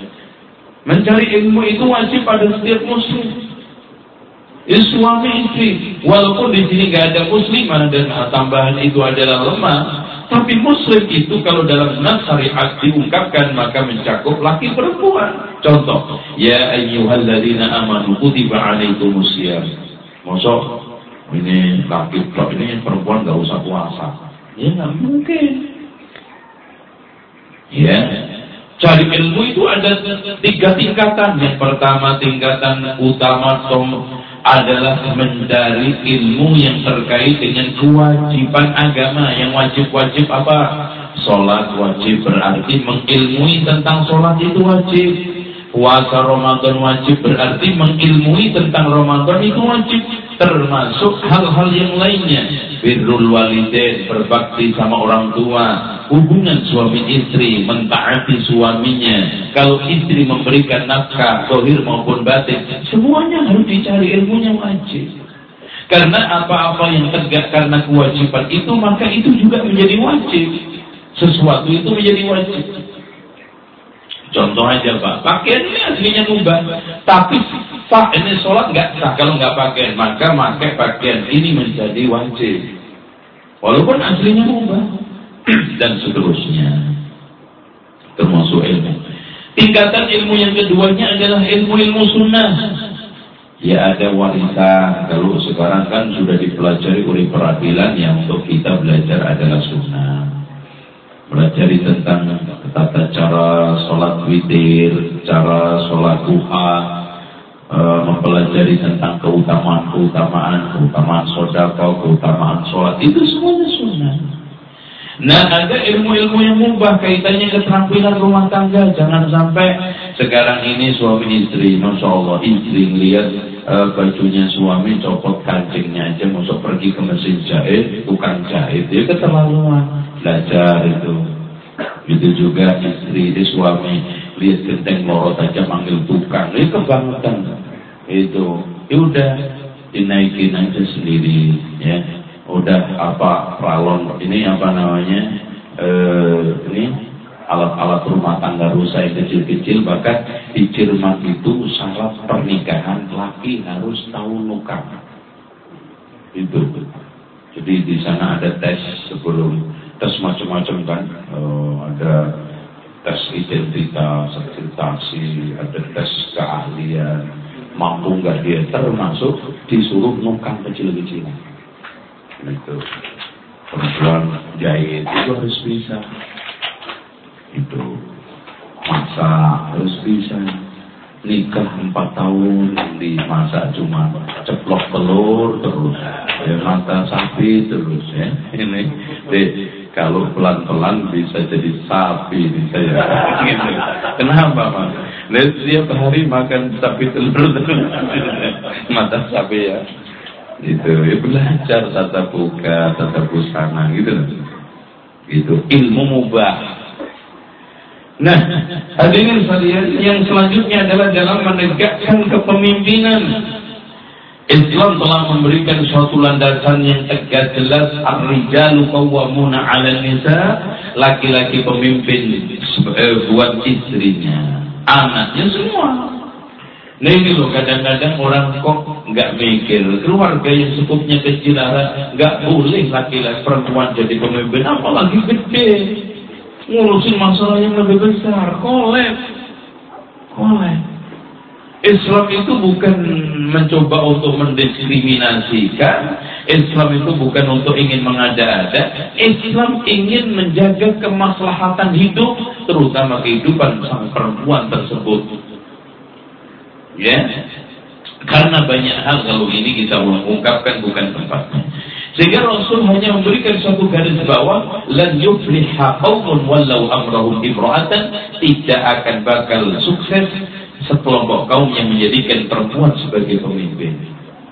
[SPEAKER 1] Mencari ilmu itu wajib pada setiap muslim. Ya, suami istri, walaupun di sini nggak ada muslimah dan tambahan itu adalah lemah, tapi muslim itu kalau dalam nas syariat diungkapkan maka mencakup laki perempuan. Contoh, ya ayyuhalladzina amanu kutiba alaikumusiyam. Mosok ini laki ini perempuan nggak usah puasa. Ya nggak mungkin. Ya, Cari ilmu itu ada tiga tingkatan. Yang pertama tingkatan utama adalah mencari ilmu yang terkait dengan kewajiban agama. Yang wajib-wajib apa? Sholat wajib berarti mengilmui tentang sholat itu wajib. Puasa Ramadan wajib berarti mengilmui tentang Ramadan itu wajib. Termasuk hal-hal yang lainnya. Birrul walidain, berbakti sama orang tua, hubungan suami istri, mentaati suaminya. Kalau istri memberikan nafkah, dohir maupun batin, semuanya harus dicari ilmunya wajib. Karena apa-apa yang tegak karena kewajiban itu, maka itu juga menjadi wajib. Sesuatu itu menjadi wajib. Contoh aja Pak, pakaian ini aslinya mubah, tapi Pak ini sholat nggak sah. Kalau nggak pakai, maka pakai pakaian ini menjadi wajib. Walaupun aslinya mubah [clears throat] dan seterusnya. Termasuk ilmu. Tingkatan ilmu yang keduanya adalah ilmu-ilmu sunnah. Ya ada wanita. Kalau sekarang kan sudah dipelajari oleh peradilan yang untuk kita belajar adalah sunnah belajar tentang tata cara sholat witir cara sholat duha e, mempelajari tentang keutamaan-keutamaan keutamaan sodako, keutamaan sholat. Itu semuanya sunnah Nah ada ilmu-ilmu yang mubah kaitannya keterampilan rumah tangga. Jangan sampai sekarang ini suami istri, masya Allah istri lihat uh, bajunya suami copot kancingnya aja, masuk pergi ke mesin jahit, tukang jahit, dia keterlaluan belajar itu. Itu juga istri, itu suami lihat genteng lorot aja manggil tukang, ini kebangetan. Itu, ya udah dinaikin aja sendiri, ya udah apa pralon. Ini apa namanya? Eh, ini alat-alat rumah tangga rusak kecil-kecil. Bahkan di Jerman itu syarat pernikahan laki harus tahu nukam itu. Jadi di sana ada tes sebelum tes macam-macam kan. Eh, ada tes identitas sertifikasi ada tes keahlian. Mampu nggak dia? Termasuk disuruh nukam kecil-kecilan itu perempuan jahit. Itu harus bisa. Itu. Masak harus bisa. Nikah empat tahun di masa cuma ceplok telur terus. Ya mata sapi terus ya. Ini deh kalau pelan-pelan bisa jadi sapi bisa ya. Gitu. kenapa mas? Lihat setiap hari makan sapi telur terus. Mata sapi ya itu ya belajar tata buka tata busana gitu itu ilmu mubah. Nah, hadirin sekalian, yang selanjutnya adalah dalam menegakkan kepemimpinan. Islam telah memberikan suatu landasan yang tegas jelas ar-rijalu qawwamuna 'ala nisa. Laki-laki pemimpin eh, buat istrinya. Anaknya semua nah ini loh kadang-kadang orang kok nggak mikir. Keluarga yang cukupnya kecil nggak boleh laki-laki perempuan jadi pemimpin. Apalagi gede. Ngurusin masalah yang lebih besar. Kolek. Kolek. Islam itu bukan mencoba untuk mendiskriminasikan. Islam itu bukan untuk ingin mengada-ada Islam ingin menjaga kemaslahatan hidup terutama kehidupan sang perempuan tersebut ya karena banyak hal kalau ini kita mengungkapkan bukan tempatnya sehingga Rasul hanya memberikan suatu garis bawah lan yufliha qaumun wallau amrahum imra'atan tidak akan bakal sukses sekelompok kaum yang menjadikan perempuan sebagai pemimpin.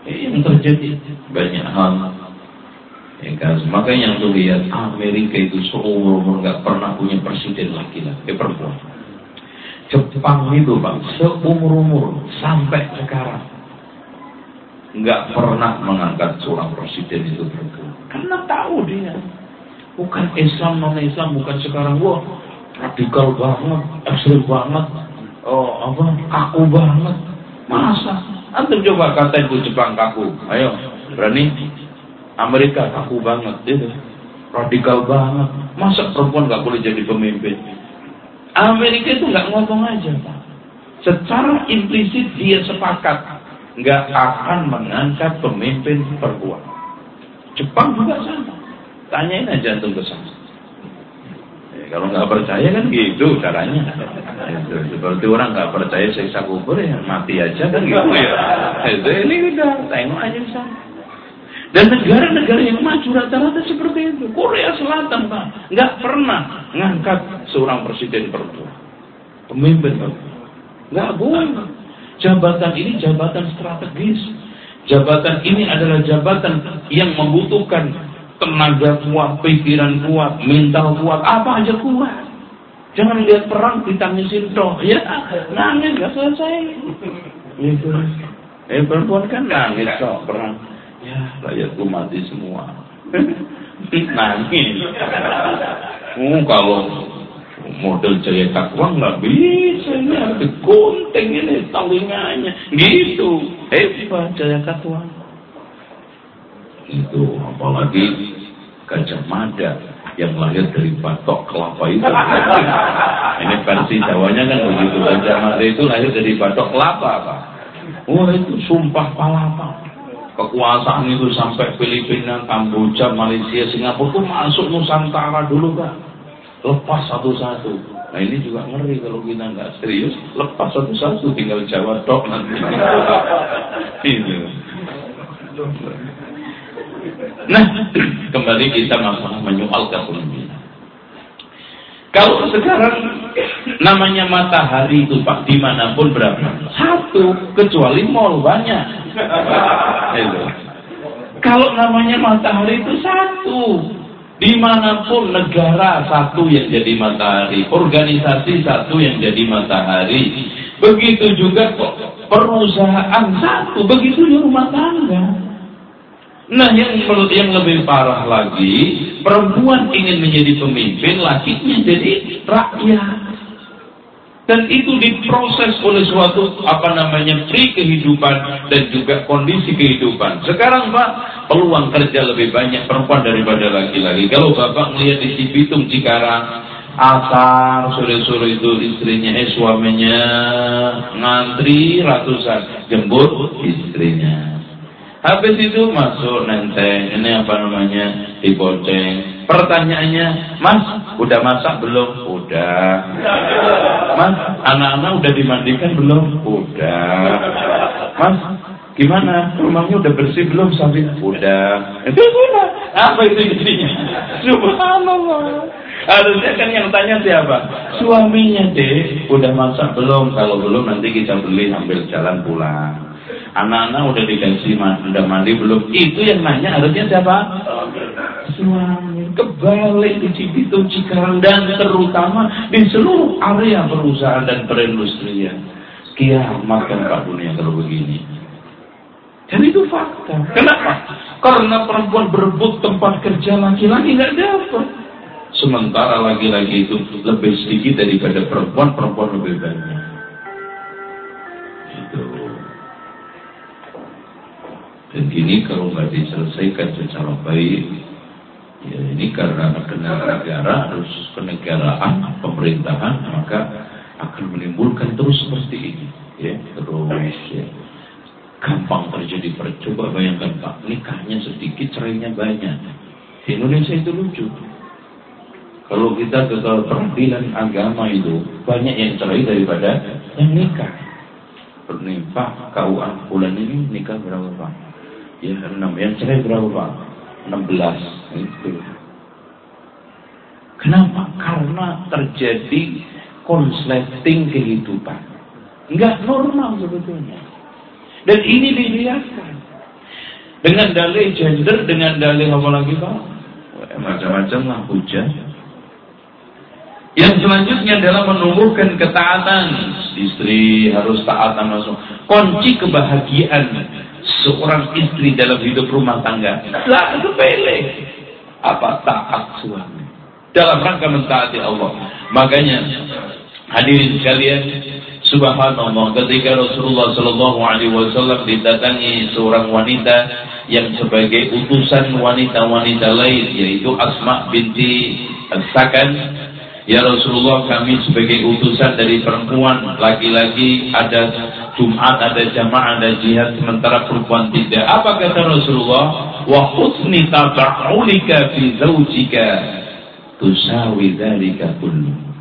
[SPEAKER 1] Eh, yang terjadi banyak hal. Ya kan? Makanya yang tuh lihat Amerika itu seumur umur nggak pernah punya presiden laki-laki eh, perempuan. Jepang itu bang seumur umur sampai sekarang. Nggak pernah mengangkat seorang presiden itu perempuan karena tahu dia. Bukan Islam non Islam bukan sekarang. Wah radikal banget ekstrim banget. Oh apa? Kaku banget. Masa? Antum coba kata itu Jepang kaku. Ayo berani? Amerika kaku banget itu radikal banget. Masa perempuan nggak boleh jadi pemimpin? Amerika itu nggak ngomong aja pak secara implisit dia sepakat nggak akan mengangkat pemimpin perempuan. Jepang juga sama. Tanyain aja antum ke sana. Ya, kalau nggak percaya kan gitu caranya. Itu, seperti orang nggak percaya siksa kubur ya mati aja kan gitu ya. Itu ini udah tengok aja di sana. Dan negara-negara yang maju rata-rata seperti itu. Korea Selatan pak, nggak pernah ngangkat seorang presiden perempuan, pemimpin perempuan. Nggak boleh. Jabatan ini jabatan strategis. Jabatan ini adalah jabatan yang membutuhkan tenaga kuat, pikiran kuat, mental kuat, apa aja kuat. Jangan lihat perang ditangisin toh, ya nangis gak selesai. Itu. Eh perempuan kan nangis toh perang. Ya rakyatku mati semua. [laughs] nangis. Oh, kalau model jaya takwa nggak bisa ini harus digunting ini talinganya gitu. Hebat jaya takwa. Itu apalagi gajah mada yang lahir dari batok kelapa itu. [laughs] Ini versi Jawanya kan begitu. Gajah mada itu lahir dari batok kelapa pak. Oh itu sumpah palapa. Kekuasaan itu sampai Filipina, Kamboja, Malaysia, Singapura itu masuk Nusantara dulu kan lepas satu-satu. Nah ini juga ngeri kalau kita nggak serius, lepas satu-satu tinggal jawab dok nanti. [laughs] ini. Nah, kembali kita masalah menyoal kepemimpinan. Kalau sekarang namanya matahari itu Pak di mana pun berapa? Satu, kecuali mall banyak. Kalau namanya matahari itu satu, Di mana pun negara satu yang jadi matahari, organisasi satu yang jadi matahari. Begitu juga perusahaan satu, begitu juga rumah tangga. Nah yang yang lebih parah lagi, perempuan ingin menjadi pemimpin, lakinya jadi rakyat dan itu diproses oleh suatu apa namanya pri kehidupan dan juga kondisi kehidupan. Sekarang Pak, peluang kerja lebih banyak perempuan daripada laki-laki. Kalau Bapak melihat di Cibitung Cikarang, asar sore-sore itu istrinya eh suaminya ngantri ratusan jemput istrinya. Habis itu masuk nenteng, ini apa namanya, dibonceng. Pertanyaannya, Mas, udah masak belum? Udah. Mas, anak-anak udah dimandikan belum? Udah. Mas, gimana? Rumahnya udah bersih belum? Sampai udah. Itu. Apa itu jadinya? Subhanallah. Harusnya kan yang tanya siapa? Suaminya deh, udah masak belum? Kalau belum nanti kita beli ambil jalan pulang. Anak-anak udah dikasih udah mandi belum? Itu yang nanya harusnya siapa? suami. Kebalik di Cibitung, Cikarang, dan terutama di seluruh area perusahaan dan perindustrian. Kiamat kan Pak Dunia kalau begini. Dan itu fakta. Kenapa? Karena perempuan berebut tempat kerja laki-laki nggak dapat. Sementara laki-laki itu lebih sedikit daripada perempuan, perempuan lebih banyak. Itu. Dan ini kalau nggak diselesaikan secara baik, ya ini karena negara harus kenegaraan pemerintahan maka akan menimbulkan terus seperti ini. Ya, terus ya gampang terjadi. Percoba bayangkan Pak. Nikahnya sedikit cerainya banyak. Di Indonesia itu lucu. Kalau kita ke peradilan agama itu banyak yang cerai daripada yang nikah. Nih Pak KUA bulan ini nikah berapa Pak? Ya enam. Yang cerai berapa Pak? Enam belas. Itu. Kenapa? Karena terjadi konsleting kehidupan. Nggak normal sebetulnya dan ini dibiarkan. Dengan dalih gender, dengan dalih apa lagi Pak? Macam-macam lah hujan. Yang selanjutnya adalah menumbuhkan ketaatan. Istri harus taat sama Kunci kebahagiaan seorang istri dalam hidup rumah tangga. Lah sepele. Apa taat suami. Dalam rangka mentaati Allah. Makanya hadirin sekalian Subhanallah ketika Rasulullah Shallallahu Alaihi Wasallam didatangi seorang wanita yang sebagai utusan wanita-wanita lain yaitu Asma binti Sakan Ya Rasulullah kami sebagai utusan dari perempuan laki-laki ada Jumat ada jamaah ada jihad sementara perempuan tidak. Apa kata Rasulullah? Wa husni tab'ulika fi zawjika tusawi dzalika kullu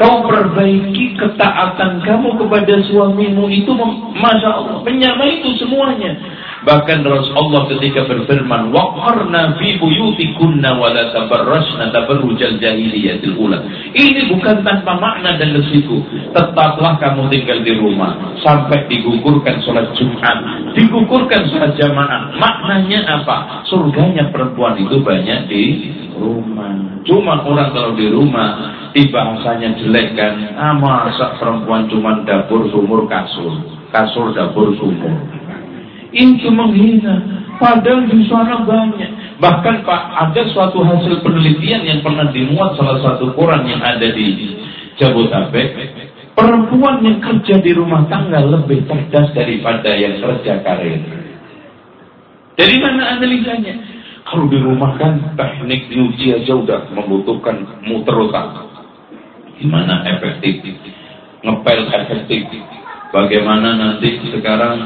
[SPEAKER 1] Kau perbaiki ketaatan kamu kepada suamimu itu Masya Allah menyamai itu semuanya. Bahkan Rasulullah ketika berfirman waqarna fi buyutikunna wa la tabarrajna tabarrujal jahiliyatil ula. Ini bukan tanpa makna dan lesiku. Tetaplah kamu tinggal di rumah sampai digugurkan sholat Jumat, digugurkan sholat jamaah. Maknanya apa? Surganya perempuan itu banyak di rumah. Cuma orang kalau di rumah bahasanya jelek kan ah masa perempuan cuma dapur sumur kasur kasur dapur sumur itu menghina padahal di sana banyak. Bahkan Pak ada suatu hasil penelitian yang pernah dimuat salah satu koran yang ada di Jabotabek perempuan yang kerja di rumah tangga lebih cerdas daripada yang kerja karir. Dari mana analisanya? Kalau di rumah kan teknik nyuci aja udah membutuhkan muter otak. Gimana efektif? Ngepel efektif? Bagaimana nanti sekarang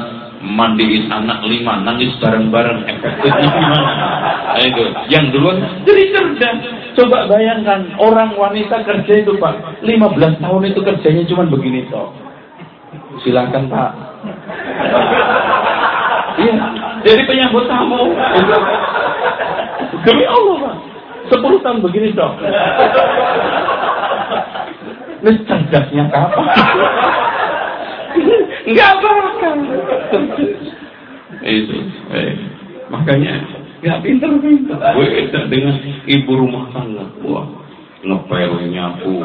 [SPEAKER 1] mandiin anak lima nangis bareng-bareng. Efektifnya gimana nah, itu yang duluan jadi cerdas. Coba bayangkan orang wanita kerja itu pak 15 tahun itu kerjanya cuma begini toh. Silakan pak. [laughs] Iya jadi penyambut tamu. Demi Allah pak. 10 tahun begini toh. [laughs] Lu cerdasnya kapan? [laughs] Enggak bakal. Itu. Eh. Makanya nggak pinter-pinter. Beda dengan ibu rumah tangga. Wah, ngepel, nyapu.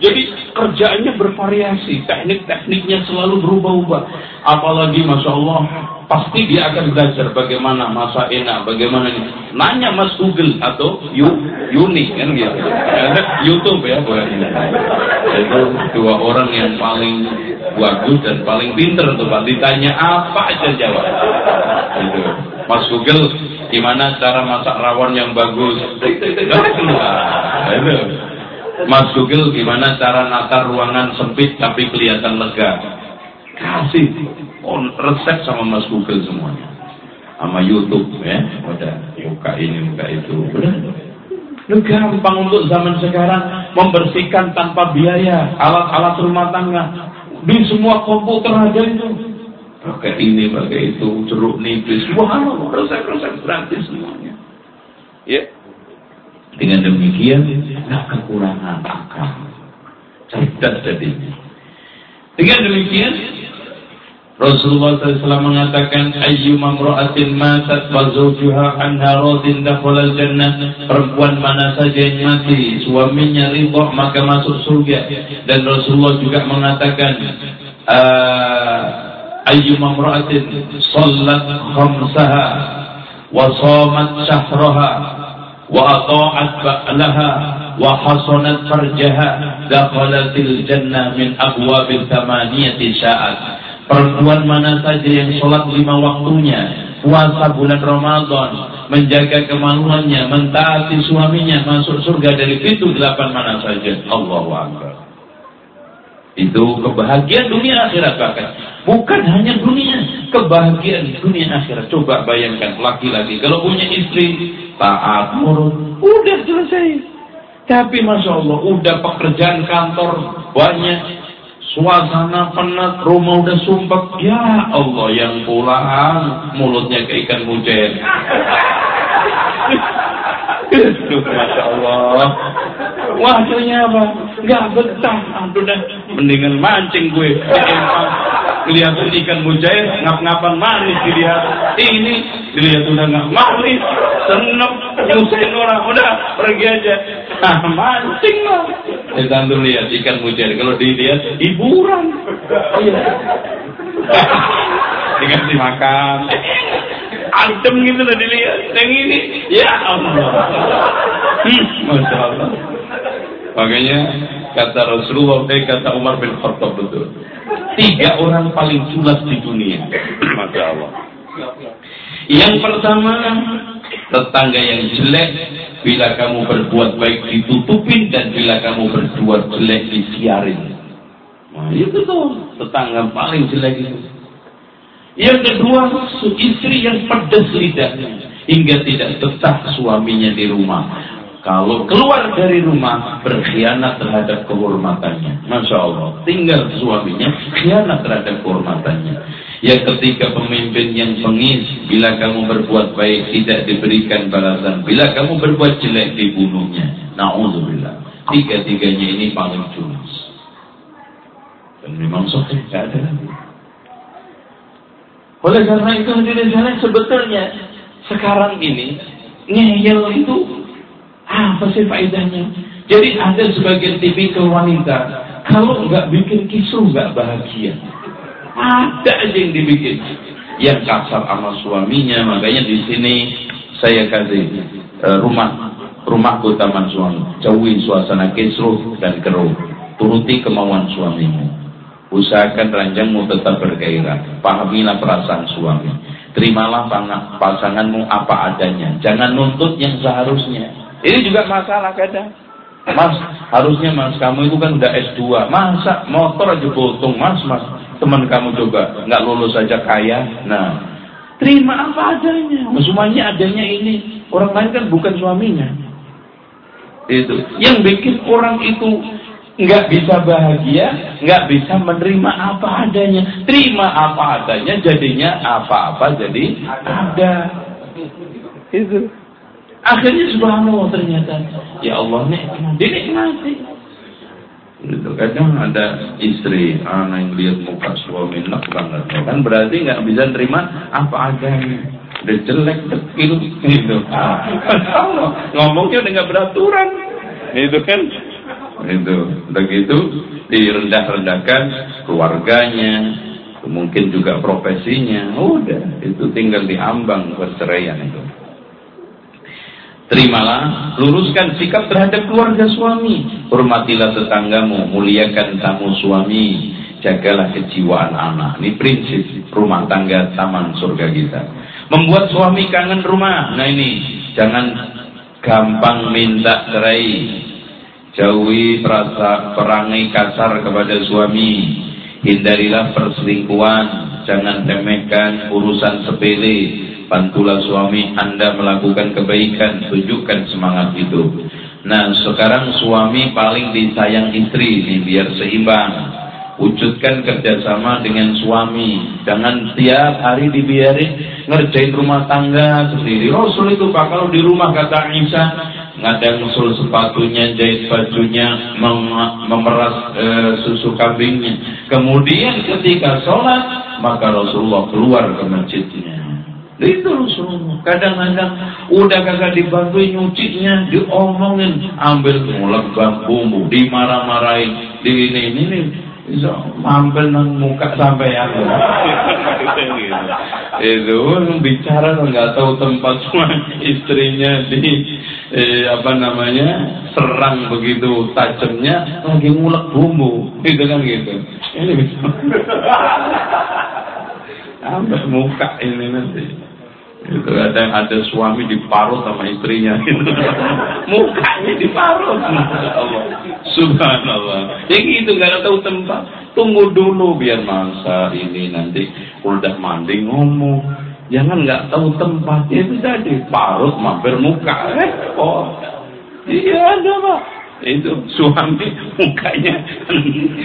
[SPEAKER 1] Jadi kerjaannya bervariasi, teknik-tekniknya selalu berubah-ubah. Apalagi Masya Allah, pasti dia akan belajar bagaimana masa enak, bagaimana ini. Nanya Mas Google atau you, Uni kan gitu. YouTube ya ini. Itu dua orang yang paling bagus dan paling pinter tuh Pak. Ditanya apa aja jawab. Itu. Mas Google gimana cara masak rawon yang bagus? Itu. Mas Google gimana cara natar ruangan sempit tapi kelihatan lega? Kasih resep sama Mas Google semuanya. Sama YouTube ya, udah buka ini buka itu. Udah. Gampang untuk zaman sekarang membersihkan tanpa biaya alat-alat rumah tangga di semua komputer aja itu. Pakai ini pakai itu jeruk nipis. Wah resep-resep gratis semuanya. Ya. Dengan demikian nggak kekurangan akal. Cerdas jadinya. Dengan demikian Rasulullah SAW mengatakan ayyu mamra'atin matat wa zawjuha anha radin dakhalal jannah. Perempuan mana saja yang mati suaminya ridha maka masuk surga. Dan Rasulullah juga mengatakan ah, ayyu mamra'atin sallat khamsaha wa shamat shahraha wa ata'at ba'laha wa hasanat farjaha dakhalatil jannah min abwabil thamaniyati sya'at Perempuan mana saja yang sholat lima waktunya, puasa bulan Ramadan, menjaga kemaluannya, mentaati suaminya, masuk surga dari pintu delapan mana saja. Allahu Akbar. Itu kebahagiaan dunia akhirat bahkan. Bukan hanya dunia, kebahagiaan dunia akhirat. Coba bayangkan laki-laki kalau punya istri taat nurut, udah selesai. Tapi masya Allah, udah pekerjaan kantor banyak, Suasana penat, rumah udah sumpah. Ya Allah yang pulang mulutnya ke ikan mujair. Masya Allah. Wahnya apa? Gak betah. Aduh dah. Mendingan mancing gue. Lihat ikan mujair, ngap-ngapan manis dilihat. Ini dilihat udah nggak manis, seneng, nyusahin orang. Udah pergi aja. Nah, mancing lah. Kita dulu lihat ikan mujair. Kalau dilihat hiburan. Iya. Dikasih makan. Adem gitu loh dilihat. Yang ini, ya Allah. Hmm, Masya Allah. Makanya kata Rasulullah, eh, kata Umar bin Khattab betul. Tiga orang paling culas di dunia. Masya Allah. Yang pertama, tetangga yang jelek, bila kamu berbuat baik ditutupin, dan bila kamu berbuat jelek disiarin. Nah, itu tuh, tetangga paling jelek itu. Yang kedua, istri yang pedas lidahnya. Hingga tidak betah suaminya di rumah. Kalau keluar dari rumah berkhianat terhadap kehormatannya. Masya Allah. Tinggal suaminya khianat terhadap kehormatannya. Ya ketika pemimpin yang pengis, bila kamu berbuat baik tidak diberikan balasan, bila kamu berbuat jelek dibunuhnya. Nauzubillah. Tiga-tiganya ini paling jelas. Dan memang sahih, tidak ada lagi. Oleh karena itu hadirin sekalian sebetulnya sekarang ini ngeyel itu apa sih faedahnya? Jadi ada sebagian tipikal wanita kalau nggak bikin kisruh nggak bahagia. Ada aja yang dibikin. Yang kasar sama suaminya, makanya di sini saya kasih uh, rumah rumahku taman suami. Jauhi suasana kisruh dan keruh. Turuti kemauan suamimu. Usahakan ranjangmu tetap bergairah. Pahamilah perasaan suami. Terimalah pasanganmu apa adanya. Jangan nuntut yang seharusnya. Ini juga masalah kadang. Mas, harusnya mas kamu itu kan udah S2. Masa motor aja potong mas, mas teman kamu juga nggak lulus saja kaya. Nah, terima apa adanya. Semuanya adanya ini. Orang lain kan bukan suaminya. Itu. Yang bikin orang itu nggak bisa bahagia, nggak bisa menerima apa adanya. Terima apa adanya, jadinya apa-apa jadi ada. Itu. Akhirnya subhanallah ternyata, ya Allah nikmat, dinikmati. Gitu. Kadang ada istri, anak yang lihat muka suami enak banget. Kan berarti nggak bisa terima apa adanya. Udah jelek, gitu. [laughs] Ngomongnya udah nggak beraturan. Itu kan. Itu. Begitu direndah-rendahkan keluarganya, mungkin juga profesinya. Udah, itu tinggal diambang perceraian itu. Terimalah, luruskan sikap terhadap keluarga suami. Hormatilah tetanggamu, muliakan tamu suami. Jagalah kejiwaan anak. Ini prinsip rumah tangga taman surga kita. Membuat suami kangen rumah. Nah ini, jangan gampang minta cerai. Jauhi perasa perangai kasar kepada suami. Hindarilah perselingkuhan. Jangan temekkan urusan sepele Bantulah suami Anda melakukan kebaikan, tunjukkan semangat itu. Nah, sekarang suami paling disayang istri ini biar seimbang. Wujudkan kerjasama dengan suami. Jangan tiap hari dibiarin ngerjain rumah tangga sendiri. Rasul itu kalau di rumah kata Isa ngadang usul sepatunya, jahit bajunya, mem memeras e, susu kambingnya. Kemudian ketika sholat maka Rasulullah keluar ke masjidnya. Itu Rasulullah. Kadang-kadang udah kagak dibantu nyucinya, diomongin, ambil mulak bumbu, dimarah-marahin, di ini ini, ini. Bisa mampir nang muka sampai yang [laughs] itu bicara nggak tahu tempat semua istrinya di eh, apa namanya serang begitu tajamnya lagi ngulek bumbu. Itu kan gitu. Ini bisa. [laughs] Sampai muka ini nanti itu ada ada suami diparut sama istrinya gitu. [laughs] mukanya diparut. Allah. Subhanallah. Ya gitu nggak tahu tempat. Tunggu dulu biar masa ini nanti udah mandi ngomong. Jangan nggak tahu tempatnya itu jadi parut mampir muka. Eh oh iya ada pak. Itu suami mukanya.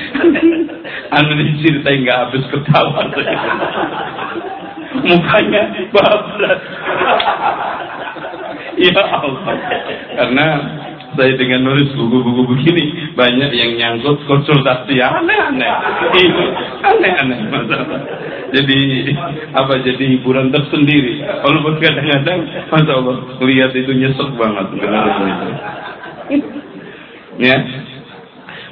[SPEAKER 1] [laughs] Anu diceritain nggak habis ketawa mukanya bablas. ya Allah. Karena saya dengan nulis buku-buku begini banyak yang nyangkut konsultasi aneh-aneh. Itu aneh-aneh Jadi apa jadi hiburan tersendiri. Walaupun kadang-kadang Masya Allah lihat itu nyesek banget Ya.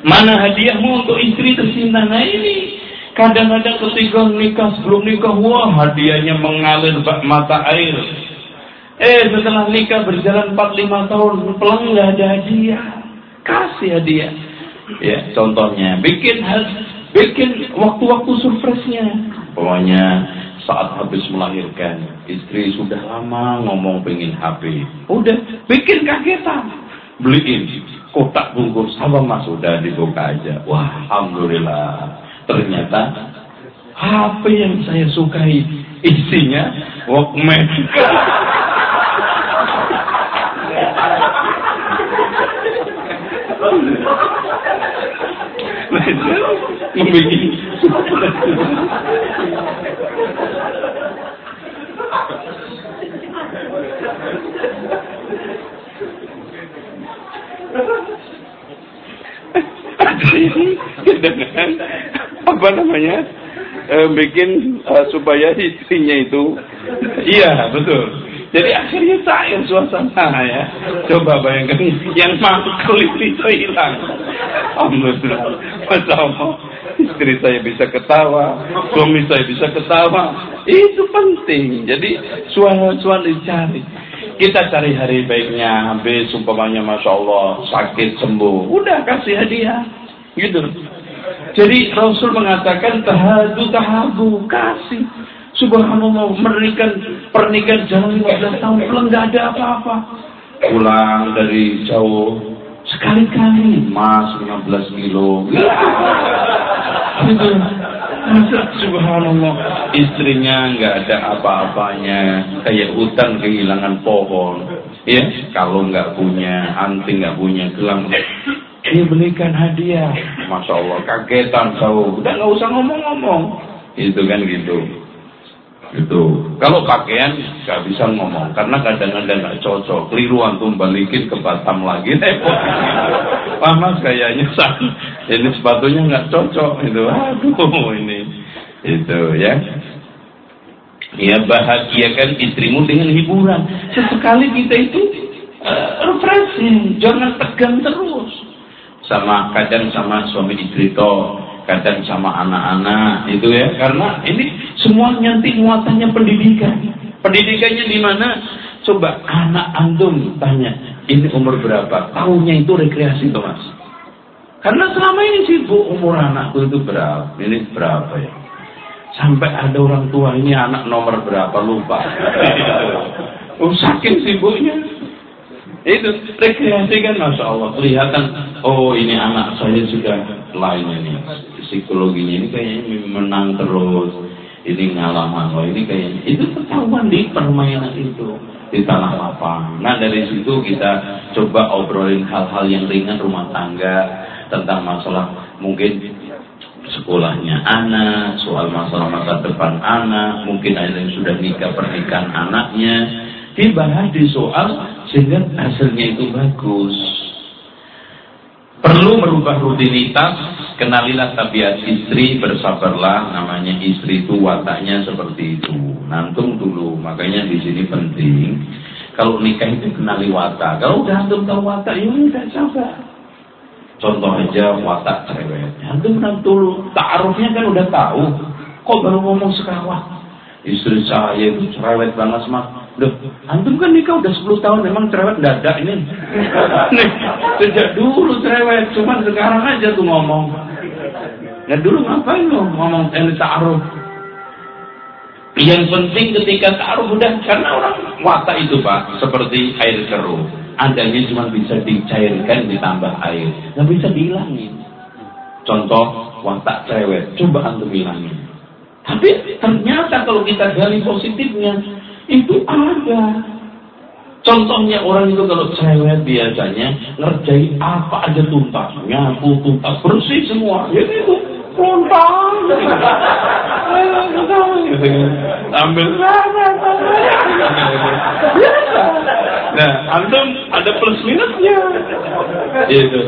[SPEAKER 1] Mana hadiahmu untuk istri tercinta? Nah ini Kadang-kadang ketika nikah sebelum nikah, wah hadiahnya mengalir mata air. Eh setelah nikah berjalan 4-5 tahun, pelang nggak ada hadiah. Kasih hadiah. Ya, contohnya bikin bikin waktu-waktu surprise-nya. Pokoknya saat habis melahirkan, istri sudah lama ngomong pengen HP. Udah, bikin kagetan. Beliin kotak bungkus sama mas udah dibuka aja. Wah, alhamdulillah Ternyata apa yang saya sukai isinya Walkman. membuat apa namanya? E, bikin e, supaya istrinya itu iya betul. Jadi akhirnya cair suasana ya. Coba bayangkan yang makhluk itu hilang. Alhamdulillah. Masya Allah. Istri saya bisa ketawa suami saya bisa ketawa. Itu penting. Jadi suara-suara dicari kita cari hari baiknya habis umpamanya masya Allah sakit sembuh. Udah kasih hadiah. Gitu jadi Rasul mengatakan tahadu tahabu kasih. Subhanallah memberikan pernikahan jalan 15 tahun pulang nggak ada apa-apa. Pulang dari jauh sekali-kali mas 15 kilo. [laughs] Gitu. Subhanallah istrinya nggak ada apa-apanya kayak hutan kehilangan pohon ya kalau nggak punya anting nggak punya gelang dibelikan hadiah. Masya Allah, kagetan tahu. Udah nggak usah ngomong-ngomong. Itu kan gitu. Itu. Kalau pakaian nggak bisa ngomong karena kadang-kadang nggak cocok. Keliru antum balikin ke Batam lagi. Pak Mas kayaknya sah. Ini sepatunya nggak cocok itu. Aduh ini. Itu ya. Ya bahagiakan istrimu dengan hiburan. Sesekali kita itu uh, refreshing, jangan tegang terus sama kadang sama suami istri to, kadang sama anak-anak itu ya. Karena ini semua nanti muatannya pendidikan. Pendidikannya di mana? Coba anak antum tanya ini umur berapa? Tahunnya itu rekreasi tuh mas. Karena selama ini sibuk umur anakku itu berapa? Ini berapa ya? Sampai ada orang tua ini anak nomor berapa? Lupa. [laughs] Oh, saking sibuknya itu rekreasi kan Masya Allah. Kelihatan, oh ini anak saya sudah lain ini. Psikologinya ini kayaknya menang terus. Ini ngalaman, oh ini kayaknya. Itu ketahuan di permainan itu. Di tanah lapang. Nah dari situ kita coba obrolin hal-hal yang ringan rumah tangga. Tentang masalah mungkin sekolahnya anak, soal masalah masa depan anak, mungkin ada yang sudah nikah pernikahan anaknya, dibahas di soal sehingga hasilnya itu bagus. Perlu merubah rutinitas kenalilah tabiat istri, bersabarlah. Namanya istri itu wataknya seperti itu. Nantung dulu, makanya di sini penting. Kalau nikah itu kenali watak. Kalau udah antum tahu watak, ya udah sabar. Contoh aja watak cerewet. Antum kan dulu, ta'arufnya kan udah tahu. Kok baru ngomong sekarang? Istri saya itu cerewet banget sama Loh, antum kan nikah udah 10 tahun memang cerewet dadak ini. [laughs] Sejak dulu cerewet, cuman sekarang aja tuh ngomong. Ya dulu ngapain lo ngomong ini ta'aruf? Yang penting ketika ta'aruf udah karena orang watak itu Pak seperti air keruh. Adanya cuma bisa dicairkan ditambah air, nggak bisa dihilangin. Contoh watak cerewet, coba antum hilangin. Tapi ternyata kalau kita gali positifnya, itu ada. Contohnya orang itu kalau cewek biasanya ngerjain apa aja tuntas, nyapu tuntas, bersih semua. Ya itu. Ambil Nah, antum ada plus minusnya. Itu.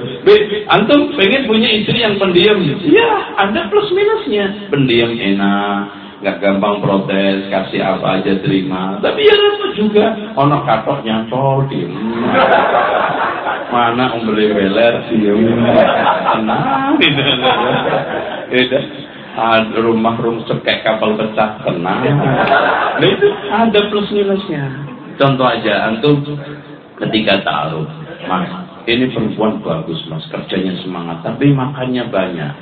[SPEAKER 1] Antum pengen punya istri yang pendiam. Ya, ada plus minusnya. Pendiam enak, nggak gampang protes, kasih apa aja terima. Tapi ya repot juga, ono katok nyantol diem. Mana om beli beler diem. Tenang, itu. Itu. Ada rumah rum kayak kapal pecah tenang. Nah itu ada plus minusnya. Contoh aja, antum ketika taruh, mas, ini perempuan bagus mas, kerjanya semangat, tapi makannya banyak.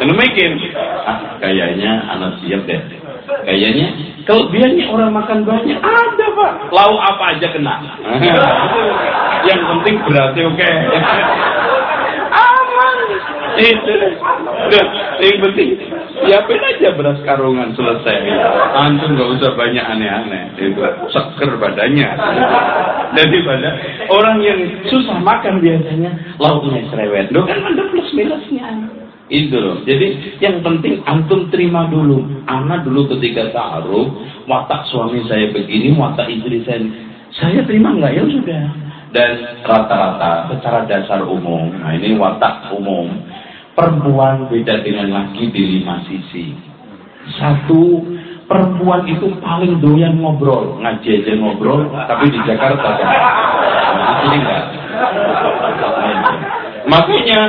[SPEAKER 1] Dan mikir, ah, kayaknya anak siap deh. Kayaknya kelebihannya orang makan banyak ada pak. Lauk apa aja kena. [laughs] Yang penting berarti oke. Okay. Itu. Nah, yang penting siapin aja beras karungan selesai. Antum nggak usah banyak aneh-aneh. Itu seger badannya. Daripada orang yang susah makan biasanya lauknya cerewet. Lo kan ada plus minusnya. Itu loh. Jadi yang penting antum terima dulu. Anak dulu ketika taruh, watak suami saya begini, watak istri saya. Saya terima nggak ya sudah. Dan rata-rata secara dasar umum, nah ini watak umum, perempuan beda dengan laki di lima sisi. Satu, perempuan itu paling doyan ngobrol, ngaji aja ngobrol, tapi di Jakarta kan. Nah. Makanya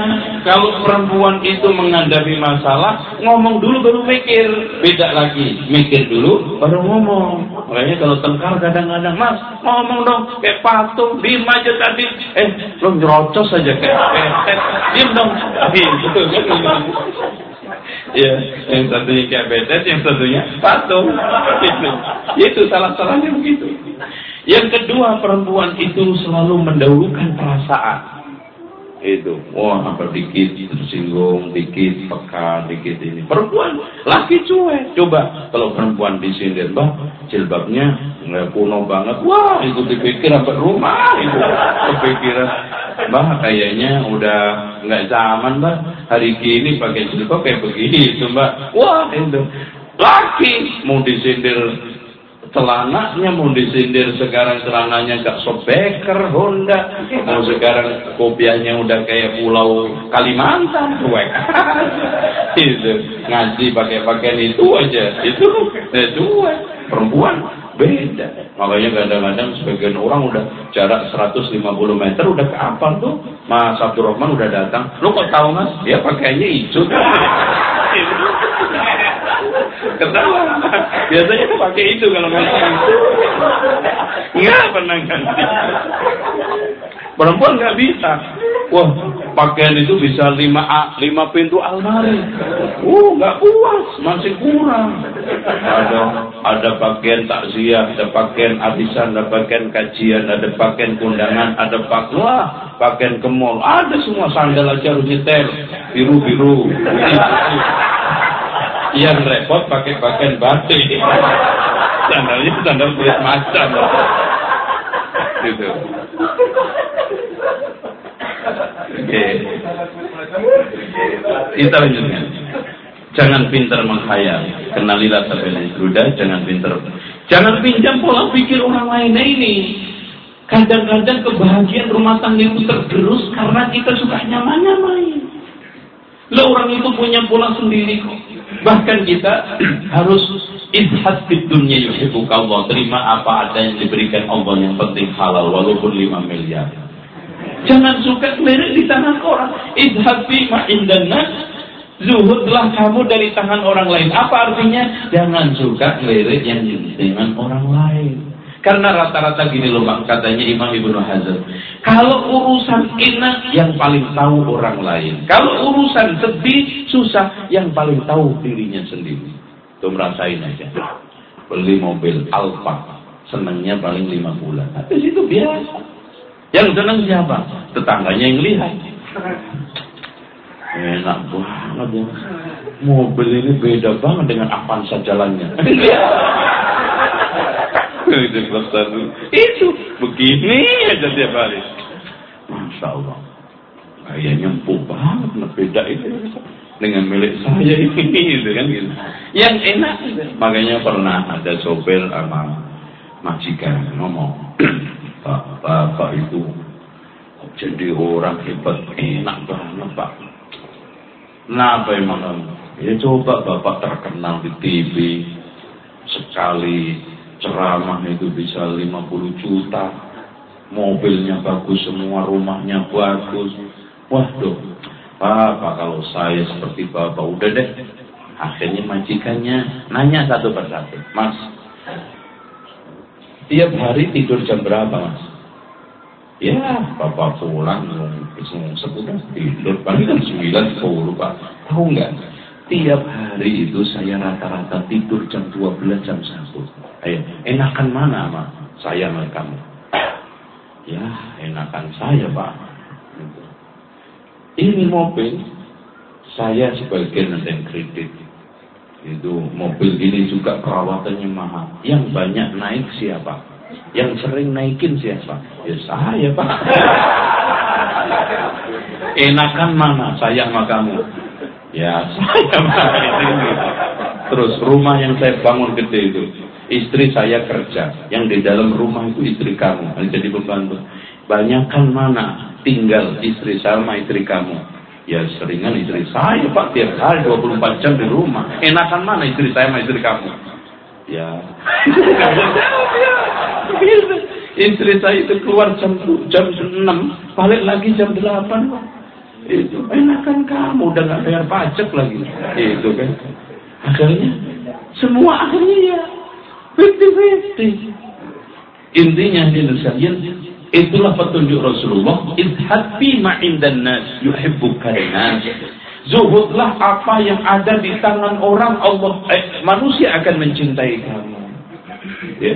[SPEAKER 1] kalau perempuan itu menghadapi masalah, ngomong dulu baru mikir. Beda lagi, mikir dulu baru ngomong. Makanya kalau tengkar kadang-kadang, mas ngomong dong kayak patung, diem aja tadi. Eh, lo nyerocos aja kayak petet, diem dong. Ya, yang satunya kayak betet, yang satunya patung. Itu, itu salah-salahnya begitu. Yang kedua, perempuan itu selalu mendahulukan perasaan itu wah apa dikit tersinggung dikit peka dikit ini. Perempuan laki cuek. Coba kalau perempuan di sini mbak jilbabnya nggak kuno banget. Wah itu dipikir apa rumah itu. Kepikiran mbak kayaknya udah nggak zaman mbak hari ini pakai jilbab kayak begini itu mbak wah itu. Laki mau disindir celananya mau disindir sekarang celananya gak sobeker Honda. Mau sekarang kopiahnya udah kayak pulau Kalimantan cuek [laughs] itu ngaji pakai pakaian itu aja. Itu ya cuek perempuan beda. Makanya kadang-kadang sebagian orang udah jarak 150 meter udah ke apa tuh Mas Abdurrahman udah datang. Lu kok tahu mas? Dia pakaiannya hijau. [laughs] Ketawa. Biasanya pakai itu kalau nggak. Nggak pernah ganti. Perempuan nggak bisa. Wah, pakaian itu bisa lima a, lima pintu almari. Uh, nggak puas, masih kurang. Ada ada pakaian takziah, ada pakaian arisan, ada pakaian kajian, ada pakaian kundangan, ada pak wah, pakaian ke mall, ada semua sandal aja harus biru biru yang repot pakai pakaian batik. Sandalnya sandal kulit macan gitu. Oke. Kita lanjutkan. Jangan pintar menghayal. Kenalilah tabel Ruda jangan pintar. Jangan pinjam pola pikir orang lain. Nah ini Kadang-kadang kebahagiaan rumah tangga itu tergerus karena kita suka nyaman-nyamain. Lah orang itu punya pola sendiri kok. Bahkan kita [clears throat] harus izhad di dunia yuhibuka Allah. Terima apa ada yang diberikan Allah yang penting halal walaupun 5 miliar. Jangan suka lirik di tangan orang. Izhad bima indana Zuhudlah kamu dari tangan orang lain. Apa artinya? Jangan suka lirik yang dengan orang lain. Karena rata-rata gini loh bang, katanya Imam Ibnu Hazm. Kalau urusan enak, yang paling tahu orang lain. Kalau urusan sedih, susah, yang paling tahu dirinya sendiri. Tuh merasain aja. Beli mobil Alfa, senangnya paling lima bulan. Tapi itu biasa. Yang senang siapa? Tetangganya yang lihat. Enak banget ya. Mobil ini beda banget dengan Avanza jalannya. [laughs] itu begini aja tiap hari. Masya Allah. Kayaknya empuk banget nah, beda itu. Dengan milik saya [laughs] ini gitu kan gitu. Yang enak makanya pernah ada sopir sama majikan ngomong [clears throat] pak bapak itu jadi orang hebat enak banget pak. Kenapa emang? Ya coba bapak terkenal di TV sekali ceramah itu bisa 50 juta. Mobilnya bagus semua rumahnya bagus. Waduh Bapak kalau saya seperti Bapak udah deh. Akhirnya majikannya nanya satu persatu. Mas tiap hari tidur jam berapa Mas? Ya Bapak pulang sebulan tidur. Paling jam 9 10 Pak. Tahu nggak? Tiap hari itu saya rata-rata tidur jam 12 jam 1 Ayo, enakan mana sama saya sama kamu? Ya, enakan saya pak. Ini mobil, saya sebagian yang kredit. Itu mobil ini juga perawatannya mahal. Yang banyak naik siapa? Yang sering naikin siapa? Ya saya pak. Enakan mana saya sama kamu? Ya [laughs] saya pak. Terus rumah yang saya bangun gede itu istri saya kerja, yang di dalam rumah itu istri kamu, jadi beban. Banyakkan mana tinggal istri sama istri kamu? Ya seringan istri saya pak tiap hari 24 jam di rumah. Enakan mana istri saya sama istri kamu? Ya. [laughs] istri saya itu keluar jam jam 6, balik lagi jam 8 Itu enakan kamu udah nggak bayar pajak lagi. Itu kan. Akhirnya semua akhirnya ya 50-50. [laughs] Intinya di sekalian, itulah petunjuk Rasulullah. Idhad bima indan nas yuhibbukan nas. Zuhudlah apa yang ada di tangan orang Allah eh, manusia akan mencintai kamu. Ya.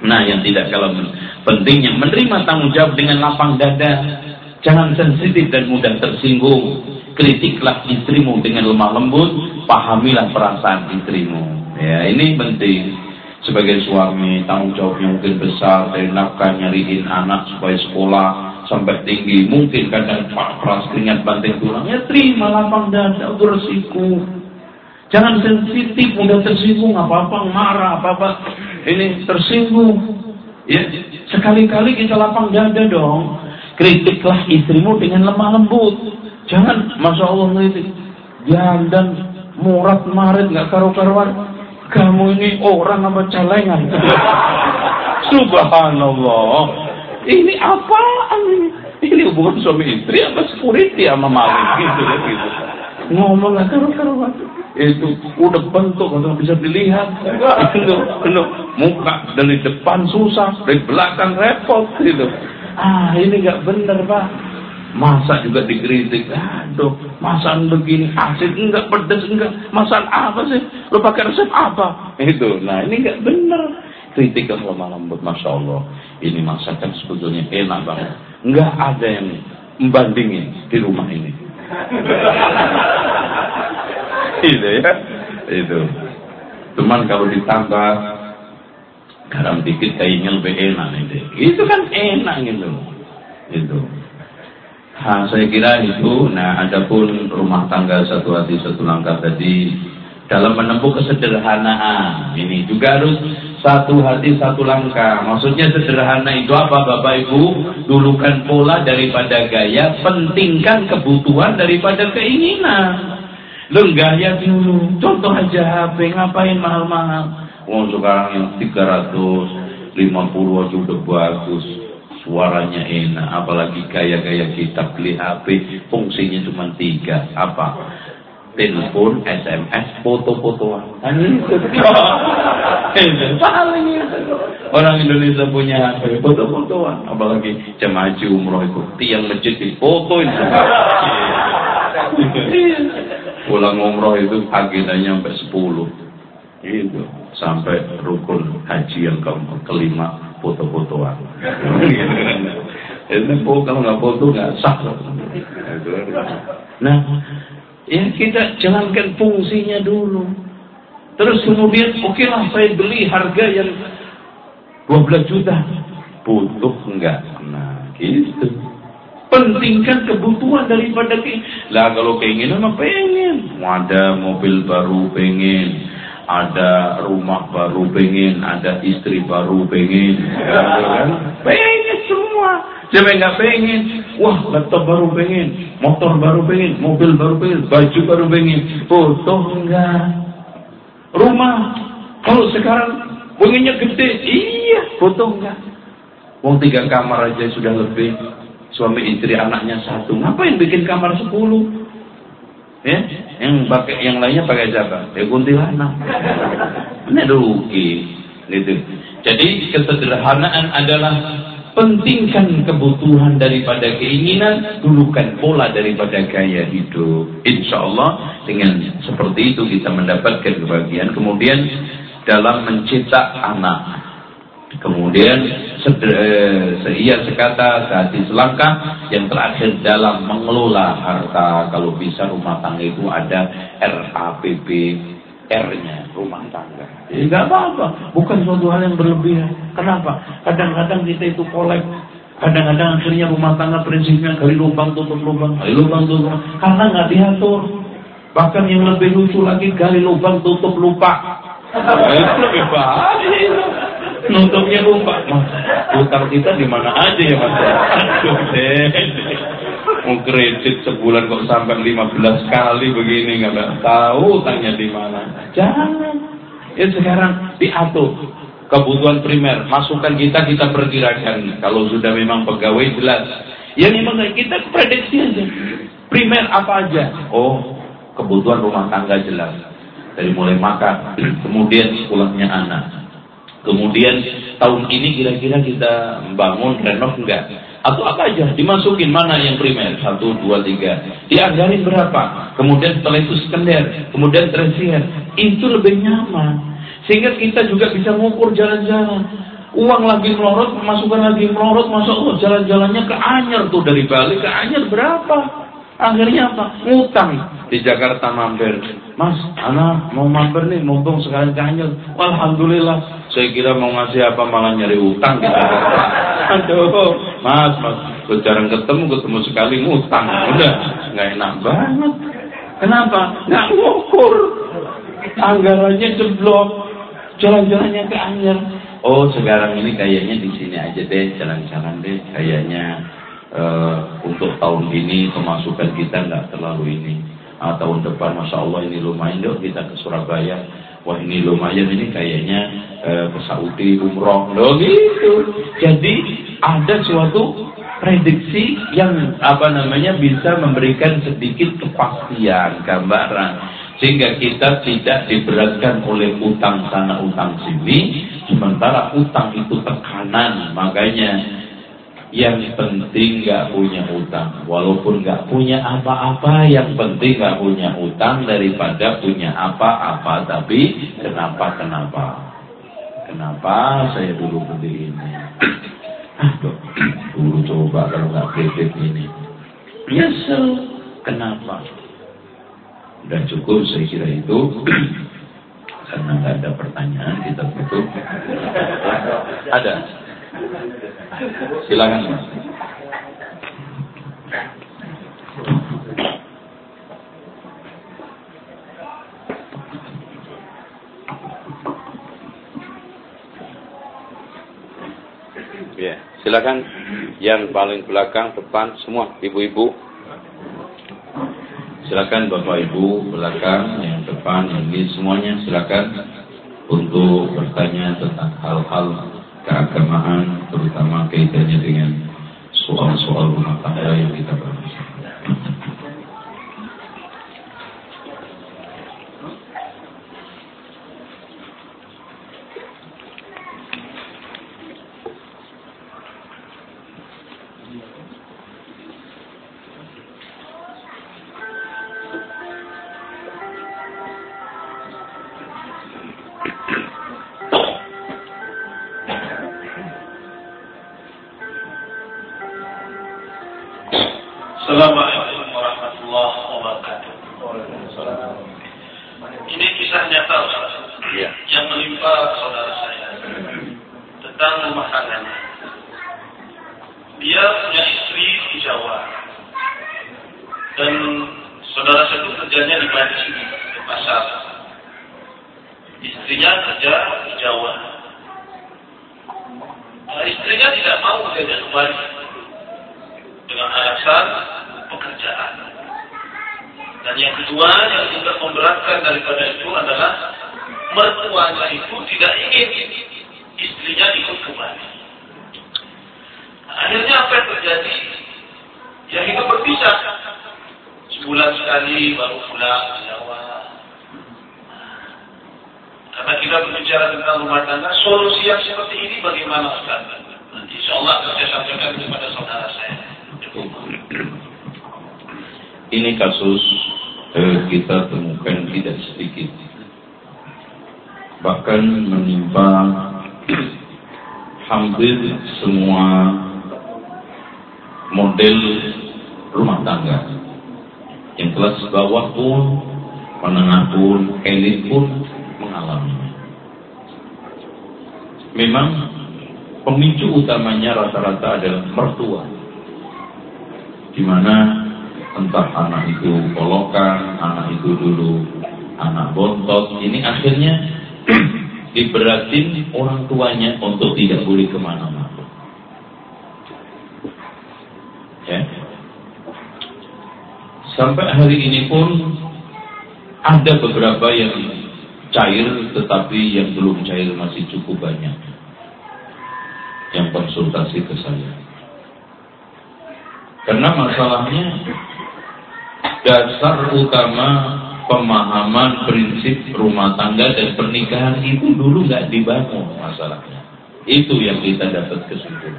[SPEAKER 1] Nah, yang tidak kalah pentingnya menerima tanggung jawab dengan lapang dada. Jangan sensitif dan mudah tersinggung. Kritiklah istrimu dengan lemah lembut, pahamilah perasaan istrimu. Ya, ini penting sebagai suami tanggung jawabnya mungkin besar dari nafkah nyariin anak supaya sekolah sampai tinggi. Mungkin kadang keras keringat banting tulang ya terima lapang dada bersikup jangan sensitif mudah tersinggung apa apa marah apa apa ini tersinggung. Ya sekali-kali kita lapang dada dong. Kritiklah istrimu dengan lemah lembut. Jangan masya Allah ngeritik dan murat marit nggak karu-karuan kamu ini orang apa celengan? Subhanallah. Ini apaan ini? Ini hubungan suami istri apa security sama maling gitu ya gitu. Ngomong nggak karu-karuan. Itu udah bentuk atau bisa dilihat. Itu, itu muka dari depan susah, dari belakang repot gitu. Ah ini nggak benar pak. Masak juga dikritik. Aduh, masak begini asin enggak, pedas enggak. Masak apa sih? Lu pakai resep apa? Itu. Nah, ini enggak benar. Kritik yang lemah lembut, masya Allah. Ini masakan sebetulnya enak banget. Enggak ada yang membandingin di rumah ini. [laughs] itu ya, itu. Cuman kalau ditambah garam dikit kayaknya lebih enak itu. Itu kan enak gitu. Itu. Nah, saya kira itu. Nah, adapun rumah tangga satu hati satu langkah tadi dalam menempuh kesederhanaan. Ini juga harus satu hati satu langkah. Maksudnya sederhana itu apa Bapak Ibu? Dulukan pola daripada gaya, pentingkan kebutuhan daripada keinginan. Lenggaya dulu. Contoh aja HP, ngapain mahal-mahal? Oh sekarang yang 350 aja udah bagus suaranya enak apalagi gaya-gaya kita beli HP fungsinya cuma tiga. Apa? Telepon SMS foto-fotoan. [laughs] Paling orang Indonesia punya HP foto-fotoan. Apalagi jemaah umroh itu. Tiang masjid di foto ini [laughs] pulang umroh itu agendanya sampai 10 itu. Sampai rukun haji yang ke kelima foto-fotoan. Ini kalau nggak foto nggak sah. Nah, ya kita jalankan fungsinya dulu. Terus kemudian oke lah saya beli harga yang 12 juta. Butuh enggak? Nah, gitu. Pentingkan kebutuhan daripada ke... Lah kalau keinginan mah pengen. Ada mobil baru pengen ada rumah baru pengen, ada istri baru pengen, pengen semua. Siapa nggak pengen? Wah, laptop baru pengen, motor baru pengen, mobil baru pengen, baju baru pengen, foto enggak. Rumah, kalau sekarang pengennya gede, iya, foto enggak. Wong tiga kamar aja sudah lebih, suami istri anaknya satu, ngapain bikin kamar sepuluh? Ya, yang pakai yang lainnya pakai siapa? Ya kuntilanak. Ini rugi, gitu. Jadi kesederhanaan adalah pentingkan kebutuhan daripada keinginan, dulukan pola daripada gaya hidup. Insya Allah dengan seperti itu kita mendapatkan kebahagiaan. Kemudian dalam mencetak anak, Kemudian seia sekata sehati selangkah yang terakhir dalam mengelola harta kalau bisa rumah tangga itu ada RAPP R-nya rumah tangga. Ya nggak apa-apa, bukan suatu hal yang berlebihan. Kenapa? Kadang-kadang kita itu kolek Kadang-kadang akhirnya rumah tangga prinsipnya gali lubang tutup lubang, gali lubang tutup lubang. Karena nggak diatur. Bahkan yang lebih lucu lagi gali lubang tutup lupa. itu [laughs] lebih bahaya nutupnya lupa mas utang kita di mana aja ya mas? Aduh deh mau kredit sebulan kok sampai 15 kali begini nggak tahu utangnya di mana. Jangan. Ya sekarang diatur kebutuhan primer. Masukan kita kita perkirakan. Kalau sudah memang pegawai jelas. Ya memang kita prediksi aja. Primer apa aja? Oh kebutuhan rumah tangga jelas. Dari mulai makan [clears throat] kemudian sekolahnya anak Kemudian tahun ini kira-kira kita bangun renov enggak? Atau apa aja dimasukin mana yang primer satu dua tiga dianggarin berapa? Kemudian setelah itu sekunder, kemudian tersier itu lebih nyaman sehingga kita juga bisa mengukur jalan-jalan. Uang lagi melorot, pemasukan lagi melorot, masuk Allah jalan-jalannya ke Anyer tuh dari Bali ke Anyer berapa? Akhirnya apa? Ngutang di Jakarta mampir. Mas, anak mau mampir nih, mumpung sekalian ke Anyer. Alhamdulillah saya kira mau ngasih apa malah nyari utang gitu. Aduh, mas, mas, jarang ketemu, ketemu sekali ngutang. Udah, nggak enak banget. Kenapa? Nggak ngukur. Anggarannya jeblok. Jalan-jalannya ke Anyer. Oh, sekarang ini kayaknya di sini aja deh, jalan-jalan deh. Kayaknya uh, untuk tahun ini pemasukan kita nggak terlalu ini. Ah, tahun depan, masya Allah ini lumayan dong kita ke Surabaya wah ini lumayan ini kayaknya eh, ke Saudi umroh. Loh gitu. Jadi ada suatu prediksi yang apa namanya bisa memberikan sedikit kepastian gambaran. Sehingga kita tidak diberatkan oleh utang sana utang sini. Sementara utang itu tekanan makanya yang penting nggak punya utang. Walaupun nggak punya apa-apa yang penting nggak punya utang daripada punya apa-apa. Tapi kenapa kenapa? Kenapa saya dulu beli ini? Aduh dulu coba kalau nggak kredit ini. Nyesel kenapa? Dan cukup saya kira itu. Karena nggak ada pertanyaan kita tutup. Ada Silakan.
[SPEAKER 2] Ya, silakan yang paling belakang, depan, semua ibu-ibu.
[SPEAKER 1] Silakan Bapak Ibu belakang, yang depan, ini semuanya silakan untuk bertanya tentang hal-hal keagamaan, terutama kaitannya dengan soal-soal rumah tangga yang kita bahas. Hampir semua model rumah tangga. Yang kelas bawah pun, menengah pun, elit pun mengalaminya. Memang pemicu utamanya rata-rata adalah mertua. Di mana entah anak itu polokan, anak itu dulu anak bontot, ini akhirnya [clears throat] diberatin orang tuanya untuk tidak boleh ke mana-mana. Ya. Sampai hari ini pun ada beberapa yang cair, tetapi yang belum cair masih cukup banyak yang konsultasi ke saya. Karena masalahnya dasar utama pemahaman prinsip rumah tangga dan pernikahan itu dulu nggak dibangun masalahnya. Itu yang kita dapat kesimpulan.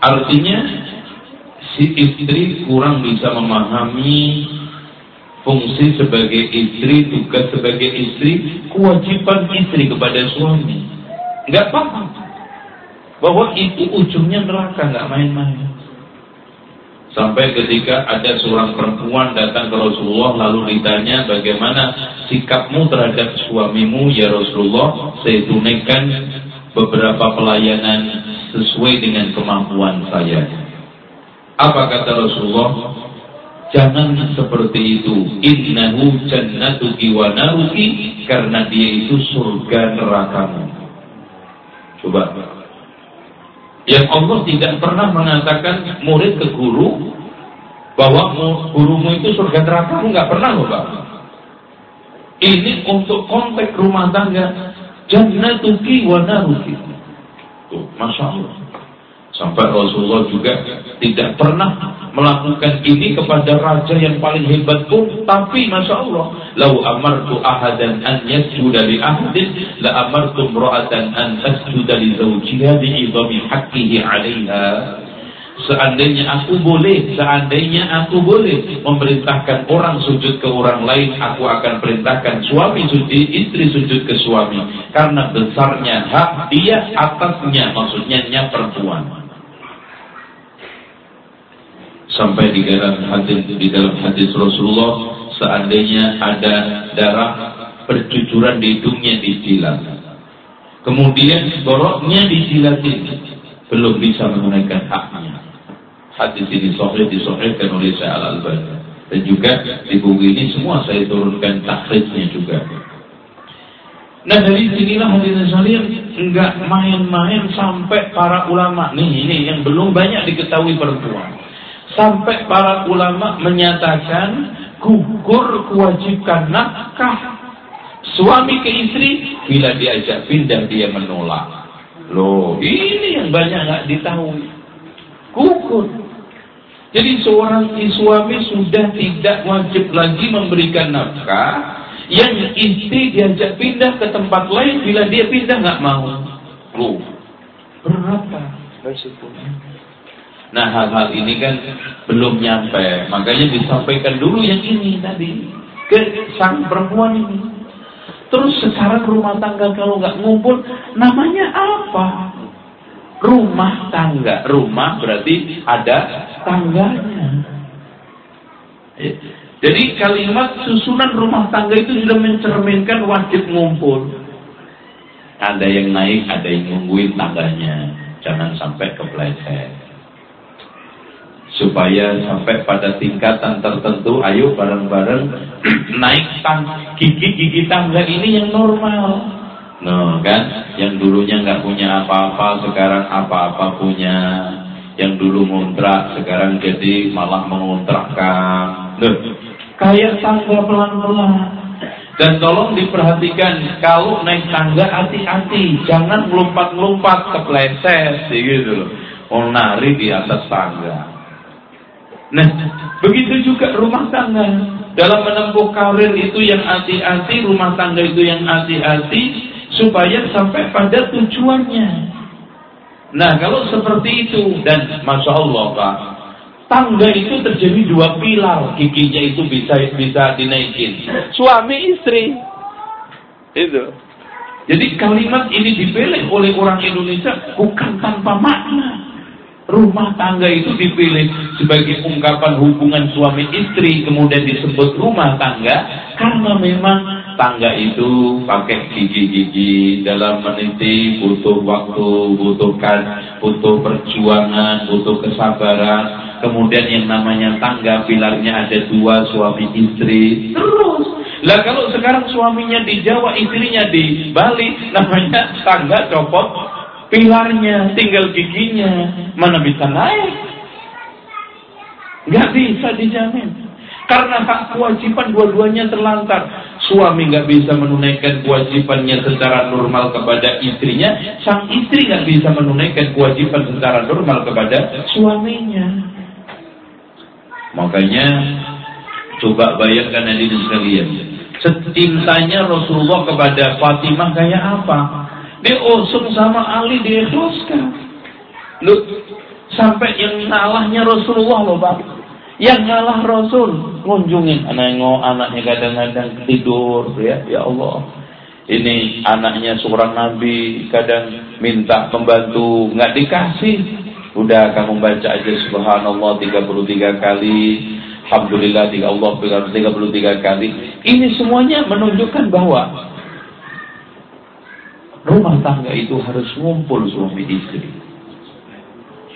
[SPEAKER 1] Artinya si istri kurang bisa memahami fungsi sebagai istri, tugas sebagai istri, kewajiban istri kepada suami. Nggak paham bahwa itu ujungnya neraka, nggak main-main. Sampai ketika ada seorang perempuan datang ke Rasulullah lalu ditanya bagaimana sikapmu terhadap suamimu ya Rasulullah saya tunaikan beberapa pelayanan sesuai dengan kemampuan saya. Apa kata Rasulullah? Jangan seperti itu. Innahu jannatuki wa naruki karena dia itu surga nerakamu. Coba yang Allah tidak pernah mengatakan murid ke guru bahwa gurumu itu surga neraka nggak pernah loh Pak. Ini untuk konteks rumah tangga jannatuki wa naruki. Tuh, Masya Allah. Sampai Rasulullah juga tidak pernah melakukan ini kepada raja yang paling hebat pun. Tapi Masya Allah. Lau amartu ahadan an yasjuda li ahadin. La amartu mra'atan an tasjuda li zawjiha bi'idhami haqqihi alaiha. Seandainya aku boleh, seandainya aku boleh memerintahkan orang sujud ke orang lain, aku akan perintahkan suami sujud, istri sujud ke suami. Karena besarnya hak dia atasnya, maksudnya nya perempuan sampai di dalam hadis di dalam hadis Rasulullah seandainya ada darah percucuran di hidungnya dijilat. Kemudian boroknya dijilatin belum bisa menunaikan haknya. Hadis ini sahih disahihkan oleh saya Al Albani dan juga di buku ini semua saya turunkan takhrijnya juga. Nah dari sinilah hadirin sekalian enggak main-main sampai para ulama. Nih ini yang belum banyak diketahui perempuan. Sampai para ulama menyatakan gugur kewajiban nafkah suami ke istri bila diajak pindah dia menolak. Loh, ini yang banyak nggak ditahui. Gugur. Jadi seorang suami sudah tidak wajib lagi memberikan nafkah yang istri diajak pindah ke tempat lain bila dia pindah nggak mau. Loh, berapa resikonya? Nah hal-hal ini kan belum nyampe, makanya disampaikan dulu yang ini tadi ke sang perempuan ini. Terus sekarang rumah tangga kalau nggak ngumpul, namanya apa? Rumah tangga, rumah berarti ada tangganya. Ya. Jadi kalimat susunan rumah tangga itu sudah mencerminkan wajib ngumpul. Ada yang naik, ada yang nungguin tangganya. Jangan sampai kepleset. Supaya sampai pada tingkatan tertentu, ayo bareng-bareng naik tang gigi-gigi tangga ini yang normal. No, kan? Yang dulunya nggak punya apa-apa, sekarang apa-apa punya. Yang dulu ngontrak, sekarang jadi malah mengontrakkan. Loh, kayak tangga pelan-pelan. Dan tolong diperhatikan kalau naik tangga hati-hati, jangan melompat-melompat kepleset gitu loh. Oh nari di atas tangga. Nah, begitu juga rumah tangga. Dalam menempuh karir itu yang hati-hati, rumah tangga itu yang hati-hati, supaya sampai pada tujuannya. Nah, kalau seperti itu, dan Masya Allah Pak, Tangga itu terjadi dua pilar, giginya itu bisa bisa dinaikin. Suami istri. Itu. Jadi kalimat ini dipilih oleh orang Indonesia bukan tanpa makna. Rumah tangga itu dipilih sebagai ungkapan hubungan suami istri kemudian disebut rumah tangga karena memang tangga itu pakai gigi-gigi dalam meniti butuh waktu, butuhkan, butuh perjuangan, butuh kesabaran, Kemudian yang namanya tangga pilarnya ada dua suami istri. Terus. Lah kalau sekarang suaminya di Jawa, istrinya di Bali, namanya tangga copot pilarnya, tinggal giginya. Mana bisa naik? Gak bisa dijamin. Karena hak kewajiban dua-duanya terlantar. Suami nggak bisa menunaikan kewajibannya secara normal kepada istrinya. Sang istri nggak bisa menunaikan kewajiban secara normal kepada suaminya. Makanya coba bayangkan hadirin sekalian. Cintanya Rasulullah kepada Fatimah kayak apa? Dia usung sama Ali diikhlaskan. Lu sampai yang ngalahnya Rasulullah loh Pak. Yang ngalah Rasul ngunjungin anaknya anaknya kadang-kadang tidur ya ya Allah. Ini anaknya seorang nabi kadang minta pembantu nggak dikasih Udah kamu baca aja subhanallah 33 kali. Alhamdulillah tiga Allah 33 kali. Ini semuanya menunjukkan bahwa rumah tangga itu harus ngumpul suami istri.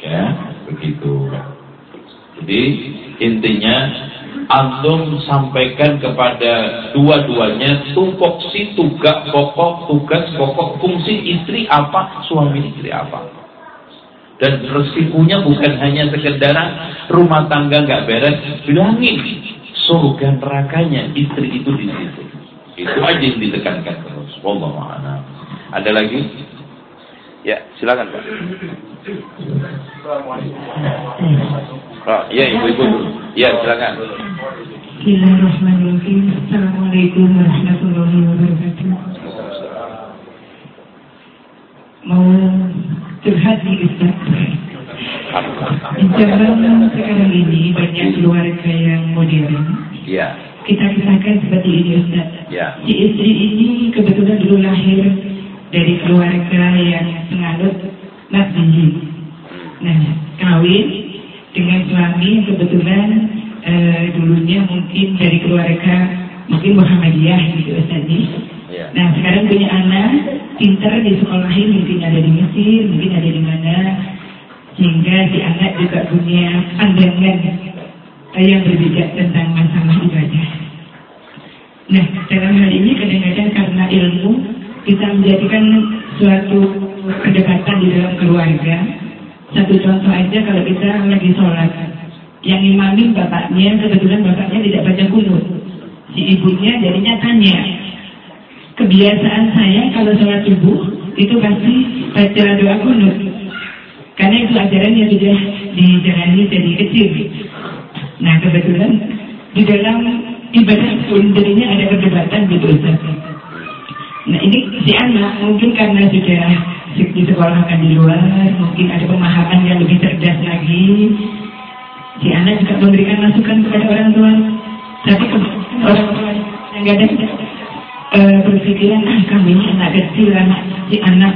[SPEAKER 1] Ya, begitu. Jadi intinya antum sampaikan kepada dua-duanya tupoksi tugas pokok tugas pokok fungsi istri apa suami istri apa dan resikonya bukan hanya sekedar rumah tangga nggak beres, bilangin surga nerakanya istri itu di situ. Itu aja yang ditekankan terus. Wallah Ada lagi? Ya, silakan Pak. Oh, ya ibu-ibu Ya, silakan.
[SPEAKER 3] Bismillahirrahmanirrahim. Assalamualaikum warahmatullahi wabarakatuh. Mau curhat di Ustaz. Di zaman sekarang ini banyak keluarga yang modern.
[SPEAKER 1] Ya.
[SPEAKER 3] Kita kisahkan seperti ini Ustaz.
[SPEAKER 1] Ya.
[SPEAKER 3] Si istri ini kebetulan dulu lahir dari keluarga yang penganut Nabi. Nah, kawin dengan suami kebetulan uh, dulunya mungkin dari keluarga mungkin Muhammadiyah gitu Ustaz.
[SPEAKER 1] Ya.
[SPEAKER 3] Nah sekarang punya anak pintar di sekolahin mungkin ada di Mesir, mungkin ada di mana sehingga si anak juga punya pandangan yang berbeda tentang masalah ibadah. Nah dalam hal ini kadang-kadang karena ilmu kita menjadikan suatu kedekatan di dalam keluarga. Satu contoh aja kalau kita lagi sholat, yang imamin bapaknya, kebetulan bapaknya tidak baca kunut. Si ibunya jadinya tanya, kebiasaan saya kalau sholat subuh itu pasti baca doa kunut. Karena itu ajaran yang sudah dijalani dari kecil. Nah kebetulan di dalam ibadah pun jadinya ada perdebatan gitu Ustaz. Nah ini si anak mungkin karena sudah disekolahkan di luar, mungkin ada pemahaman yang lebih cerdas lagi. Si anak juga memberikan masukan kepada orang tua. Tapi orang tua yang ada uh, berpikiran, ah kami ini anak kecil, anak si anak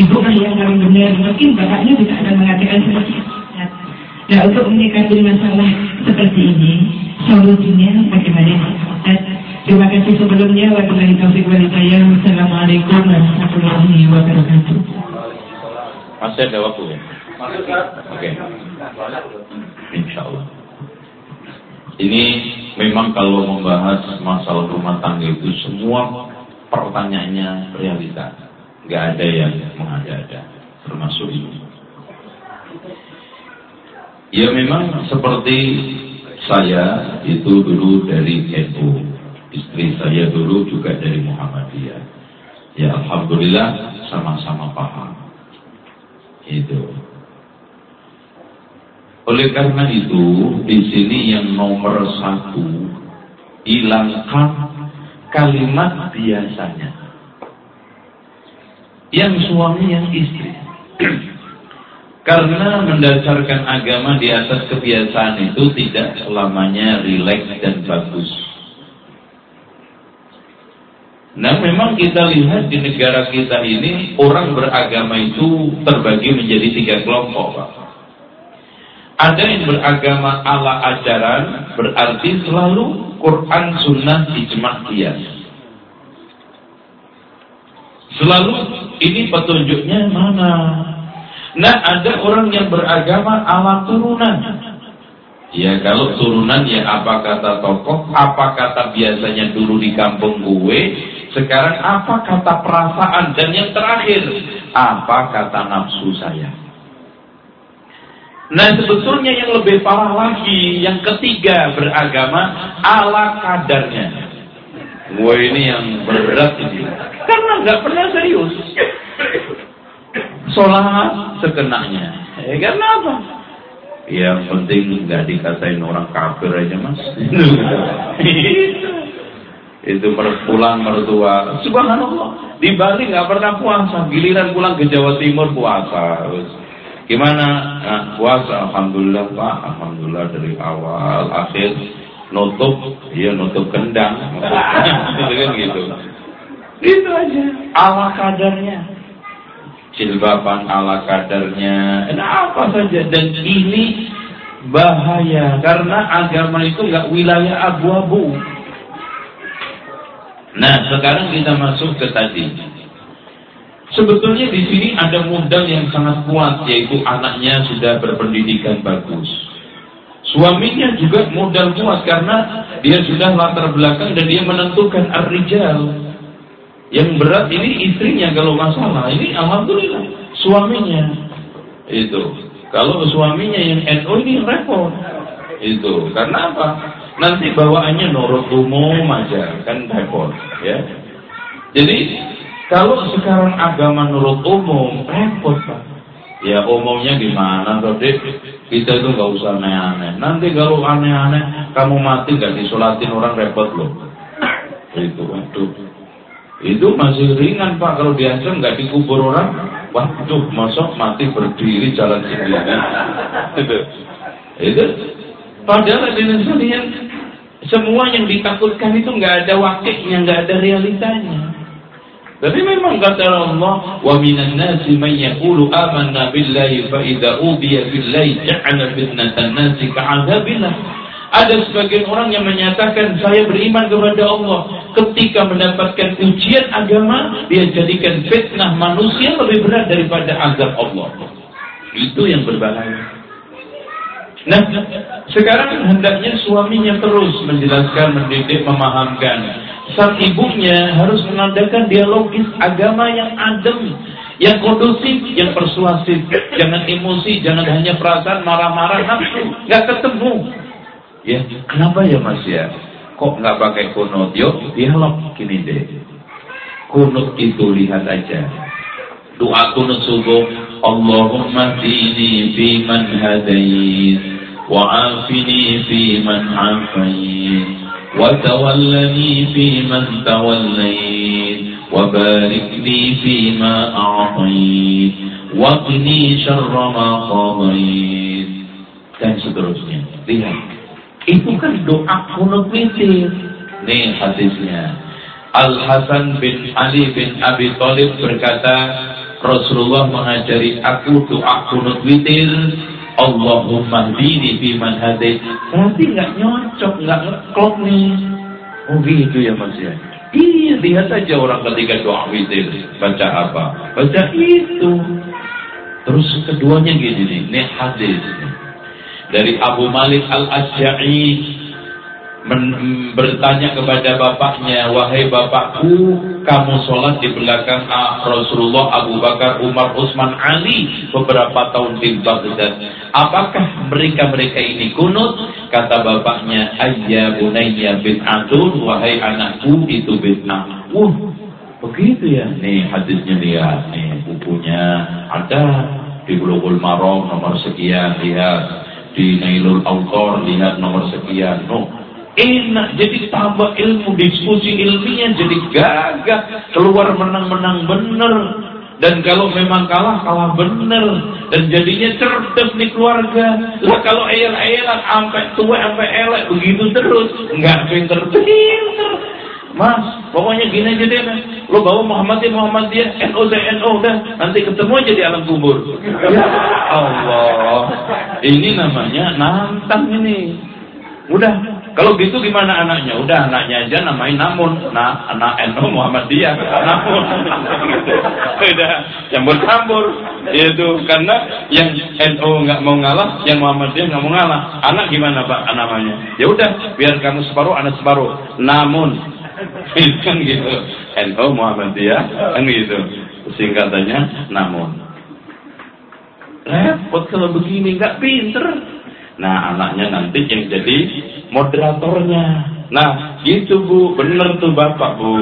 [SPEAKER 3] ibu kan yang paling benar. Mungkin bapaknya juga akan mengatakan seperti itu. Nah untuk menyikapi masalah seperti ini, solusinya bagaimana? Terima kasih sebelumnya. Wabillahi taufiq wal hidayah. Wassalamualaikum warahmatullahi wabarakatuh.
[SPEAKER 1] Masih ada waktu ya? Oke. Okay. Insya Allah. Ini memang kalau membahas masalah rumah tangga itu semua pertanyaannya realita. Gak ada yang mengada-ada. Termasuk ini. Ya memang seperti saya itu dulu dari NU Istri saya dulu juga dari Muhammadiyah. Ya Alhamdulillah sama-sama paham. Itu. Oleh karena itu, di sini yang nomor satu, hilangkan kalimat biasanya. Yang suami, yang istri. [clears throat] Karena mendasarkan agama di atas kebiasaan itu tidak selamanya rileks dan bagus. Nah memang kita lihat di negara kita ini orang beragama itu terbagi menjadi tiga kelompok Pak. Ada yang beragama ala ajaran berarti selalu Quran Sunnah ijma kias. Selalu ini petunjuknya mana? Nah ada orang yang beragama ala turunan. Ya kalau turunan ya apa kata tokoh, apa kata biasanya dulu di kampung gue, sekarang apa kata perasaan dan yang terakhir apa kata nafsu saya. Nah sebetulnya yang lebih parah lagi yang ketiga beragama ala kadarnya. Wah ini yang berat ini karena nggak pernah serius. Sholat sekenanya. Eh, karena apa? Yang penting nggak dikatain orang kafir aja mas. [laughs] itu pulang mertua. Subhanallah. Di Bali nggak pernah puasa. Giliran pulang ke Jawa Timur puasa. Gimana? Nah, puasa. Alhamdulillah pak. Alhamdulillah dari awal. Akhir nutup. Iya nutup kendang. Itu [laughs] kan gitu. Itu aja. Ala kadarnya. Jilbaban ala kadarnya. Nah, apa saja. Dan ini bahaya. Karena agama itu nggak wilayah abu-abu Nah, sekarang kita masuk ke tadi. Sebetulnya di sini ada modal yang sangat kuat, yaitu anaknya sudah berpendidikan bagus. Suaminya juga modal kuat karena dia sudah latar belakang dan dia menentukan ar-rijal. Yang berat ini istrinya kalau masalah. Ini alhamdulillah suaminya. Itu. Kalau suaminya yang NU ini repot. Itu. Karena apa? Nanti bawaannya nurut umum aja kan repot ya. Jadi kalau sekarang agama nurut umum repot pak. Ya umumnya gimana tadi kita itu nggak usah aneh-aneh. Nanti kalau aneh-aneh kamu mati gak disolatin orang repot loh. Itu waduh. Itu masih ringan pak. Kalau diancam nggak dikubur orang waduh masuk mati berdiri jalan sendiri. Itu itu Padahal dengan sekalian semua yang ditakutkan itu nggak ada wakilnya, nggak ada realitanya. Tapi memang kata Allah, wa minan nasi man yaqulu amanna billahi fa idza udiya billahi ja'ala fitnatan nasi ka'adzabillah. Ada sebagian orang yang menyatakan saya beriman kepada Allah. Ketika mendapatkan ujian agama, dia jadikan fitnah manusia lebih berat daripada azab Allah. Itu yang berbahaya. Nah, sekarang hendaknya suaminya terus menjelaskan, mendidik, memahamkan. sang ibunya harus mengadakan dialogis agama yang adem, yang kondusif, yang persuasif. Jangan emosi, jangan hanya perasaan marah-marah nafsu, nggak ketemu. Ya, kenapa ya Mas ya? Kok nggak pakai kunut? Yuk, dialog gini deh. Kunut itu lihat aja. Doa kunut subuh, Allahumma dini fi man hadait وعافني فيمن عافيت وتولني فيمن توليت وبارك لي فيما أعطيت وقني شر ما قضيت dan seterusnya lihat itu kan doa kunut witir nih hadisnya Al Hasan bin Ali bin Abi Thalib berkata Rasulullah mengajari aku doa kunut witir Allahumma dini biman hadait. Berarti nggak nyocok, nggak ngeklop nih. Oh gitu ya mas ya. Iya, lihat aja orang ketika doa witir. Baca apa? Baca itu. Terus keduanya gini nih, ini hadis. Dari Abu Malik Al-Asy'ari bertanya kepada bapaknya, wahai bapakku, kamu sholat di belakang Rasulullah, Abu Bakar, Umar, Utsman, Ali beberapa tahun di Baghdad. Apakah mereka-mereka ini kunut? Kata bapaknya, ayya bunayya bid'atun, wahai anakku itu bid'ah. Uh, begitu ya. Nih hadisnya lihat, nih bukunya ada di Bulughul Maram nomor sekian, lihat di Nailul Autor lihat nomor sekian. No, enak jadi tambah ilmu diskusi ilmiah jadi gagah keluar menang-menang bener dan kalau memang kalah kalah bener dan jadinya cerdas nih keluarga lah kalau ayel-ayelan sampai tua sampai elek begitu terus nggak pinter pinter Mas, pokoknya gini aja deh, mas. Lo bawa Muhammadiyah, Muhammadiyah, NO, NO, dah. Nanti ketemu aja di alam kubur. Ya Allah. Ini namanya nantang ini. Udah, kalau gitu gimana anaknya? Udah anaknya aja namain namun. Nah, anak Eno Muhammadiyah. Namun. [laughs] Udah campur-campur. Itu karena yang NO nggak mau ngalah, yang Muhammadiyah nggak mau ngalah. Anak gimana Pak namanya? Ya udah, biar kamu separuh, anak separuh. Namun [laughs] kan gitu. NO Muhammadiyah kan gitu. Singkatannya namun. Repot kalau begini, nggak pinter. Nah anaknya nanti yang jadi moderatornya. Nah gitu bu, bener tuh bapak bu.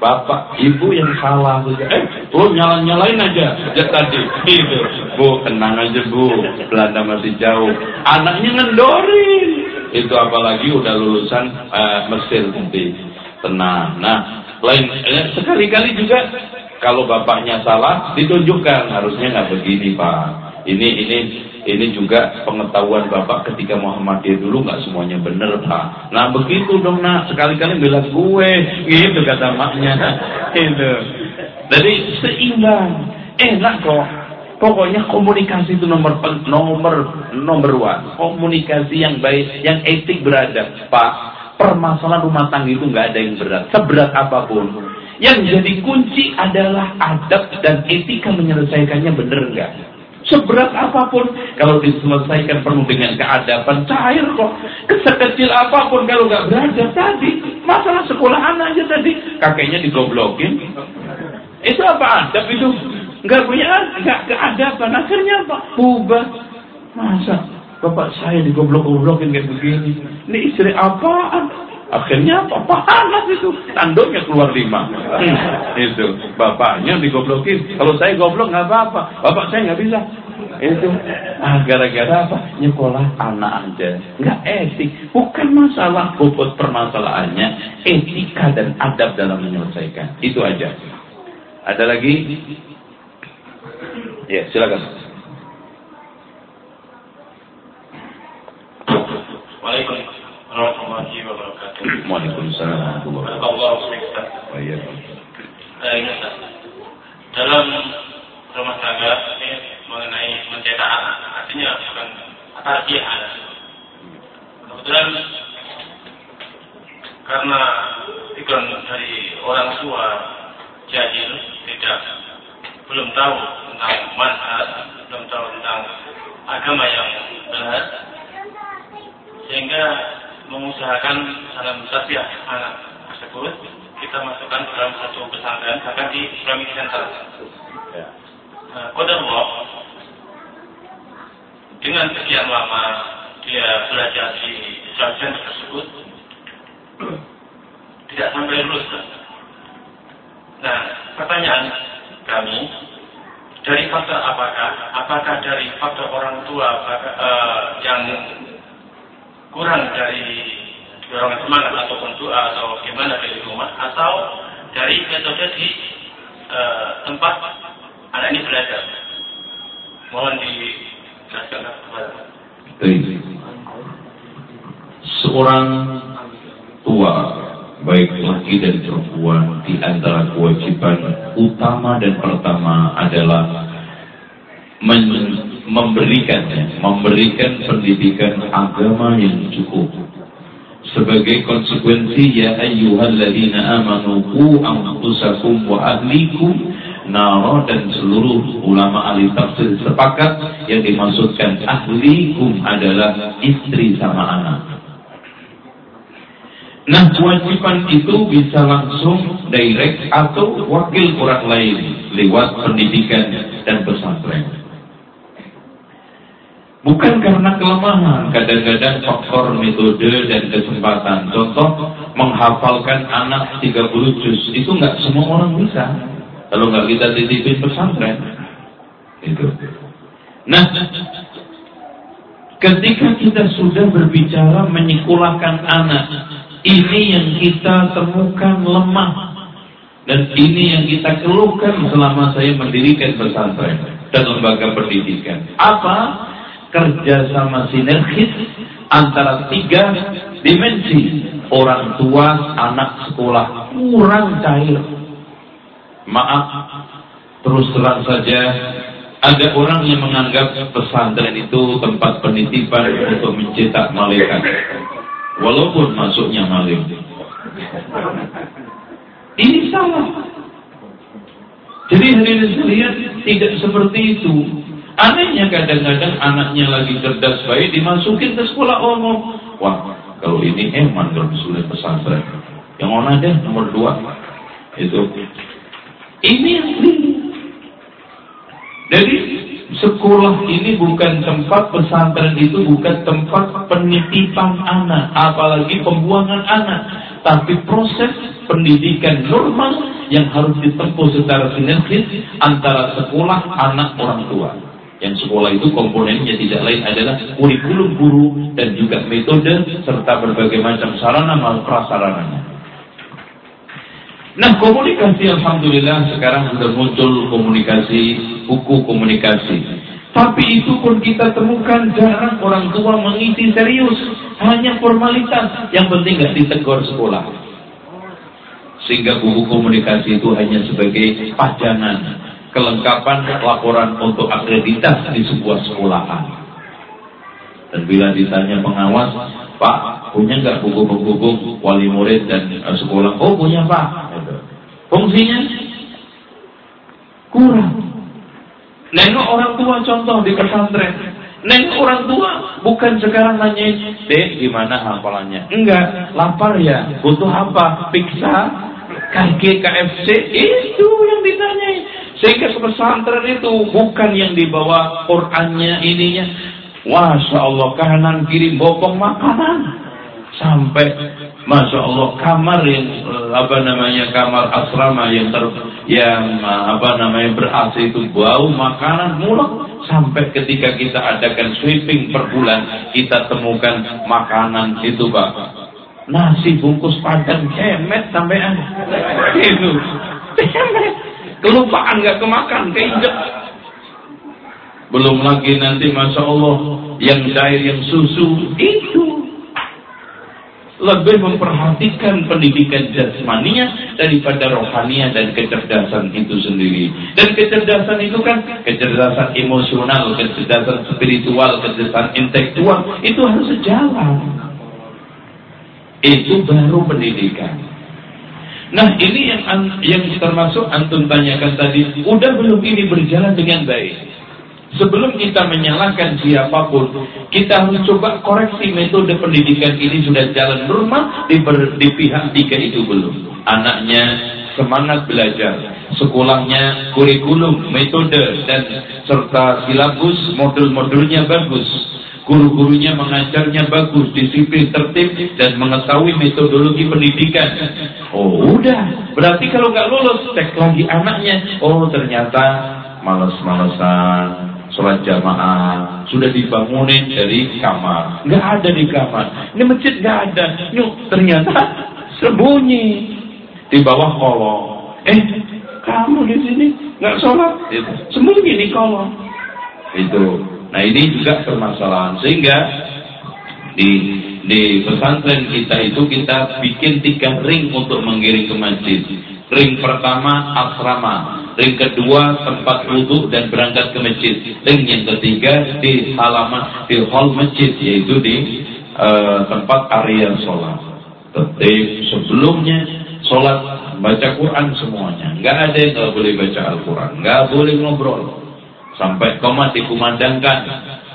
[SPEAKER 1] Bapak, ibu yang salah. Eh, lu nyala-nyalain aja sejak tadi. Gitu. Bu, tenang aja bu. Belanda masih jauh. Anaknya ngendorin. Itu apalagi udah lulusan uh, Mesir nanti. Tenang. Nah, lain eh, sekali-kali juga kalau bapaknya salah ditunjukkan harusnya nggak begini pak. Ini ini ini juga pengetahuan Bapak ketika Muhammadiyah dulu nggak semuanya benar Pak. Nah begitu dong nak, sekali-kali bela gue, gitu kata maknya. Itu. Jadi seimbang, enak kok. Pokoknya komunikasi itu nomor nomor nomor one. Komunikasi yang baik, yang etik beradab, Pak. Permasalahan rumah tangga itu nggak ada yang berat, seberat apa pun. Yang jadi kunci adalah adab dan etika menyelesaikannya benar nggak? Seberat apa pun, kalau diselesaikan penuh dengan keadaban, cair kok. Sekecil apa pun kalau nggak berada tadi. Masalah sekolah anak aja tadi. Kakeknya digoblokin. Itu apa adab itu? Nggak punya, nggak keadaban. Akhirnya apa? Ubah. Masa bapak saya digoblok-goblokin kayak begini. Ini istri apaan? Akhirnya apa? Panas itu. Tanduknya keluar lima. Hmm, itu. Bapaknya digoblokin. Kalau saya goblok nggak apa-apa. Bapak saya nggak bisa. Itu. Ah, gara-gara apa? Nyekolah anak aja. Nggak etik. Bukan masalah bobot permasalahannya. Etika dan adab dalam menyelesaikan. Itu aja. Ada lagi? Ya, silakan.
[SPEAKER 4] Waalaikumsalam warahmatullahi wabarakatuh.
[SPEAKER 1] Waalaikumsalam warahmatullahi
[SPEAKER 4] Allah wabarakatuh.
[SPEAKER 1] Iya.
[SPEAKER 4] Saya ingat dalam rumah tangga ini mengenai mencetak anak, artinya bukan tarbiyah anak. Kebetulan karena ikon dari orang tua jahil tidak belum tahu tentang manhaj, belum tahu tentang agama yang benar, sehingga mengusahakan salam tarbiyah anak tersebut kita masukkan ke dalam satu pesantren, bahkan di Islamic Center.
[SPEAKER 2] Ya.
[SPEAKER 4] Nah, dengan sekian lama dia belajar di Islamic Center tersebut, [clears throat] tidak sampai lulus. Nah, pertanyaan kami, dari faktor apakah? Apakah dari faktor orang tua uh, yang kurang dari dorongan semangat ataupun doa atau gimana dari rumah atau dari metode di uh, tempat anak ini belajar. Mohon dijelaskan kepada.
[SPEAKER 1] Seorang tua baik laki dan perempuan di antara kewajiban utama dan pertama adalah memberikannya, memberikan pendidikan agama yang cukup sebagai konsekuensi ya ayyuhalladzina amanu qu anfusakum wa ahlikum nara dan seluruh ulama ahli tafsir sepakat yang dimaksudkan ahlikum adalah istri sama anak. Nah kewajiban itu bisa langsung direct atau wakil orang lain lewat pendidikan dan pesantren. Bukan karena kelemahan, kadang-kadang faktor metode dan kesempatan. Contoh, menghafalkan anak 30 juz, itu nggak semua orang bisa. Kalau nggak kita titipin pesantren. Itu. Nah, ketika kita sudah berbicara menyekolahkan anak, ini yang kita temukan lemah. Dan ini yang kita keluhkan selama saya mendirikan pesantren dan lembaga pendidikan. Apa? Kerjasama sinergis antara tiga dimensi orang tua, anak sekolah kurang cair. Maaf, terus terang saja ada orang yang menganggap pesantren itu tempat penitipan untuk mencetak malaikat. Walaupun masuknya maling. Ini salah. Jadi hadirin sekalian tidak seperti itu. Anehnya kadang-kadang anaknya lagi cerdas baik dimasukin ke sekolah umum. Wah, kalau ini eman kalau disulit pesantren. Yang mana deh nomor dua itu. Ini yang. Jadi sekolah ini bukan tempat pesantren itu bukan tempat penitipan anak, apalagi pembuangan anak, tapi proses pendidikan normal yang harus ditempuh secara sinergis antara sekolah, anak, orang tua. Yang sekolah itu komponennya tidak lain adalah kurikulum guru dan juga metode serta berbagai macam sarana maupun prasarananya. Nah komunikasi Alhamdulillah sekarang sudah muncul komunikasi, buku komunikasi. Tapi itu pun kita temukan jarang orang tua mengisi serius. Hanya formalitas, yang penting nggak ditegur sekolah. Sehingga buku komunikasi itu hanya sebagai pajangan kelengkapan laporan untuk akreditas di sebuah sekolahan. Dan bila ditanya pengawas, Pak, punya nggak buku-buku wali murid dan uh, sekolah? Oh punya Pak. Fungsinya kurang. Nengok orang tua contoh di pesantren. Nengok orang tua bukan sekarang nanya, dek gimana hafalannya? Enggak, lapar ya, butuh apa? Pizza, KG, KFC, itu yang ditanyain. Sehingga pesantren itu bukan yang dibawa Qurannya ininya. Masya Allah kanan kiri bopong makanan. Sampai Masya Allah kamar yang eh, apa namanya kamar asrama yang ter yang eh, apa namanya ber AC itu bau makanan mulak. Sampai ketika kita adakan sweeping per bulan kita temukan makanan itu pak. Nasi bungkus padang kemet sampean. Itu Kelupaan nggak kemakan, keinjek. Belum lagi nanti Masya Allah yang cair, yang susu, itu. Lebih memperhatikan pendidikan jasmania daripada rohania dan kecerdasan itu sendiri. Dan kecerdasan itu kan kecerdasan emosional, kecerdasan spiritual, kecerdasan intelektual. Itu harus sejalan. Itu baru pendidikan. Nah ini yang yang termasuk antum tanyakan tadi, udah belum ini berjalan dengan baik? Sebelum kita menyalahkan siapa pun, kita harus coba koreksi metode pendidikan ini sudah jalan normal di, di pihak tiga itu belum. Anaknya semangat belajar, sekolahnya kurikulum, metode dan serta silabus modul-modulnya bagus. Guru-gurunya mengajarnya bagus, disiplin tertib dan mengetahui metodologi pendidikan. Oh udah, berarti kalau nggak lulus cek lagi anaknya. Oh ternyata males-malesan, sholat jamaah sudah dibangunin dari kamar. Nggak ada di kamar. Ini masjid nggak ada. Yuk ternyata [laughs] sembunyi. Di bawah kolong. Eh kamu di sini nggak sholat? Sembunyi di kolong. Itu nah ini juga permasalahan sehingga di di pesantren kita itu kita bikin tiga ring untuk mengiring ke masjid ring pertama asrama Ring kedua tempat wudhu dan berangkat ke masjid. Ring yang ketiga di halaman di hall masjid yaitu di uh, tempat area sholat. Tetap sebelumnya sholat baca Quran semuanya. Nggak ada yang nggak boleh baca Al-Quran. Nggak boleh ngobrol. Sampai komat dikumandangkan.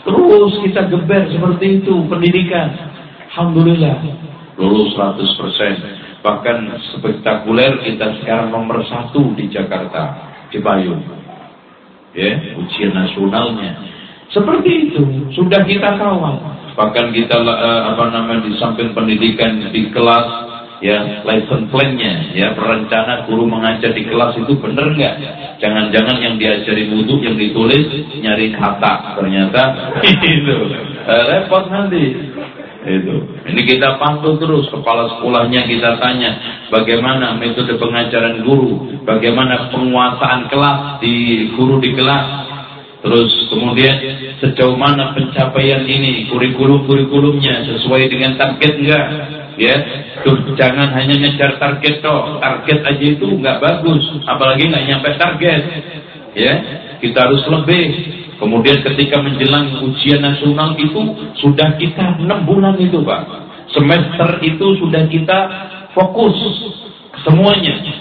[SPEAKER 1] Terus kita geber seperti itu pendidikan. Alhamdulillah lulus 100%. Bahkan spektakuler kita sekarang nomor satu di Jakarta Cipayung. Ya, ujian nasionalnya. Seperti itu, sudah kita kawal. Bahkan kita uh, apa namanya di samping pendidikan di kelas ya lesson plan-nya ya perencana guru mengajar di kelas itu benar nggak jangan-jangan yang diajari wudhu yang ditulis nyari kata ternyata [laughs] itu uh, repot nanti itu. Ini kita pantau terus kepala sekolahnya kita tanya bagaimana metode pengajaran guru, bagaimana penguasaan kelas di guru di kelas. Terus kemudian sejauh mana pencapaian ini kurikulum-kurikulumnya sesuai dengan target enggak? Ya, terus jangan hanya ngejar target toh, target aja itu enggak bagus, apalagi nggak nyampe target. Ya, kita harus lebih Kemudian ketika menjelang ujian nasional itu sudah kita enam bulan itu Pak. Semester itu sudah kita fokus semuanya.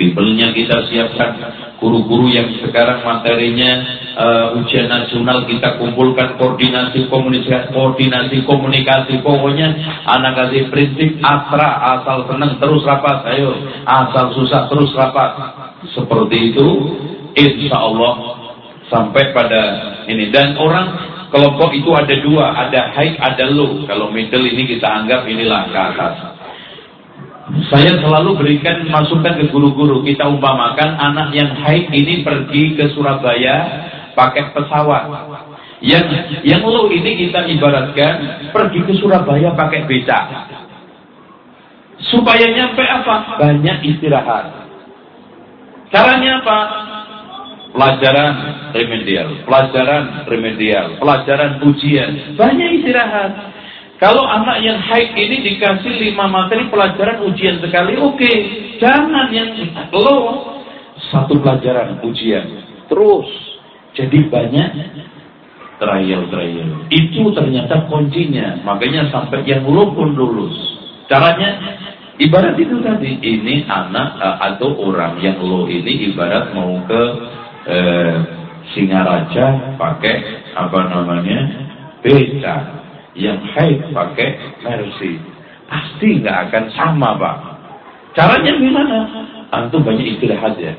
[SPEAKER 1] Bibelnya kita siapkan, guru-guru yang sekarang materinya uh, ujian nasional kita kumpulkan koordinasi komunikasi, koordinasi komunikasi. Pokoknya anak kasih prinsip asra asal senang terus rapat, ayo. Asal susah terus rapat. Seperti itu, insya Allah sampai pada ini. Dan orang kelompok itu ada dua ada high ada low kalau middle ini kita anggap inilah ke atas saya selalu berikan masukan ke guru-guru. Kita umpamakan anak yang high ini pergi ke Surabaya pakai pesawat. Yang yang low ini kita ibaratkan pergi ke Surabaya pakai becak. Supaya nyampe apa? Banyak istirahat. Caranya apa? Pelajaran remedial, pelajaran remedial, pelajaran ujian, banyak istirahat. Kalau anak yang haid ini dikasih lima materi pelajaran ujian sekali, oke. Okay. Jangan yang lo satu pelajaran ujian terus. Jadi banyak trial trial. Itu ternyata kuncinya. Makanya sampai yang belum pun lulus. Caranya ibarat itu tadi. Ini anak eh, atau orang yang lo ini ibarat mau ke eh, Singaraja pakai apa namanya beca, yang haid pakai mercy. Pasti nggak akan sama pak. Caranya gimana? Antum banyak istirahat ya.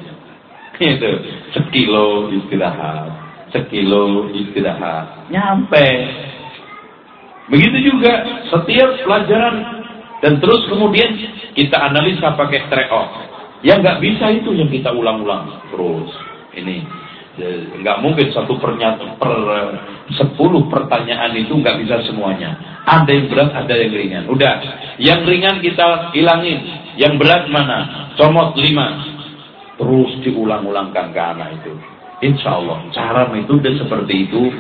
[SPEAKER 1] [laughs] Itu sekilo istirahat, sekilo istirahat, nyampe. Begitu juga setiap pelajaran dan terus kemudian kita analisa pakai track off. Yang nggak bisa itu yang kita ulang-ulang terus. Ini nggak mungkin satu pernyataan per sepuluh pertanyaan itu nggak bisa semuanya. Ada yang berat, ada yang ringan. Udah, yang ringan kita hilangin, yang berat mana? Comot lima, terus diulang-ulangkan ke anak itu. Insya Allah, cara metode seperti itu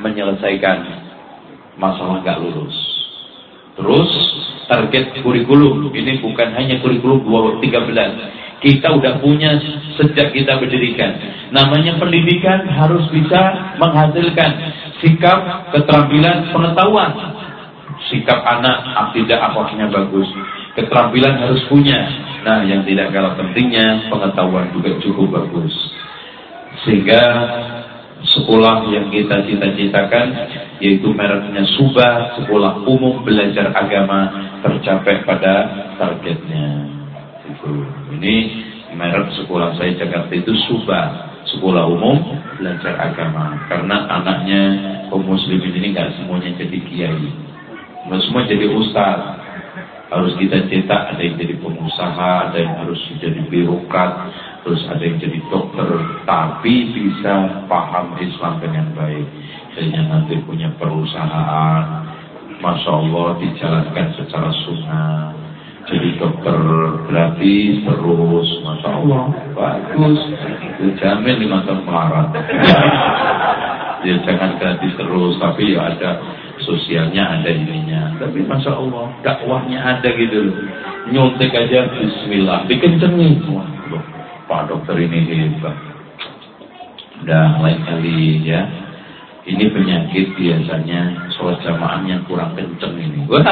[SPEAKER 1] menyelesaikan masalah nggak lulus. Terus target kurikulum ini bukan hanya kurikulum 13 kita udah punya sejak kita berdirikan. Namanya pendidikan harus bisa menghasilkan sikap, keterampilan, pengetahuan. Sikap anak tidak akhlaknya bagus. Keterampilan harus punya. Nah, yang tidak kalah pentingnya pengetahuan juga cukup bagus. Sehingga sekolah yang kita cita-citakan yaitu mereknya Suba, sekolah umum belajar agama tercapai pada targetnya. Ini merek sekolah saya Jakarta itu Suba, sekolah umum belajar agama. Karena anaknya kaum muslimin ini nggak semuanya jadi kiai. Nggak semua jadi ustaz. Harus kita cetak, ada yang jadi pengusaha, ada yang harus jadi birokrat, terus ada yang jadi dokter, tapi bisa paham Islam dengan baik. Kayaknya nanti punya perusahaan, Masya Allah dijalankan secara sunnah. Jadi dokter gratis terus, Masya Allah, bagus. Dijamin lima tahun melarat. [laughs] ya jangan gratis terus, tapi ya ada sosialnya ada ininya. Tapi Masya Allah, dakwahnya ada gitu loh. Nyontek aja Bismillah, dikencengin. Wah, Pak dokter ini hebat. Udah lain kali ya. Ini penyakit biasanya sholat jamaahnya kurang kenceng ini. Wah,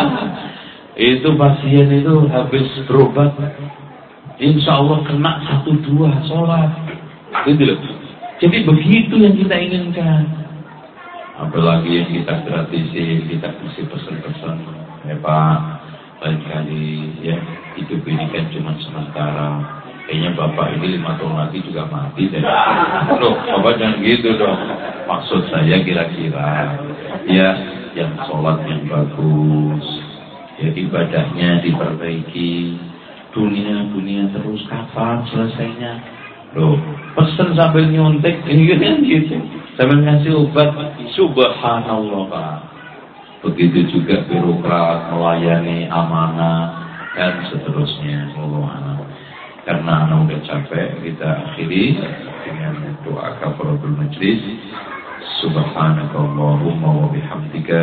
[SPEAKER 1] itu pasien itu habis berobat. Insya Allah kena satu dua sholat. Gitu loh. Jadi begitu yang kita inginkan. Apalagi yang kita gratisin, kita kasih pesan-pesan. Ya Pak, lain kali ya hidup ini kan cuma sementara kayaknya bapak ini lima tahun lagi juga mati deh. Loh, bapak jangan gitu dong. Maksud saya kira-kira ya yang sholat yang bagus, ya ibadahnya diperbaiki, dunia dunia terus kapan selesainya? Loh, pesen sambil nyontek ini kan gitu, sambil ngasih obat, subhanallah pak. Begitu juga birokrat melayani amanah dan seterusnya. Allah karena anak udah capek, kita akhiri dengan doa kafaratul majlis. Subhanakallahumma wa bihamdika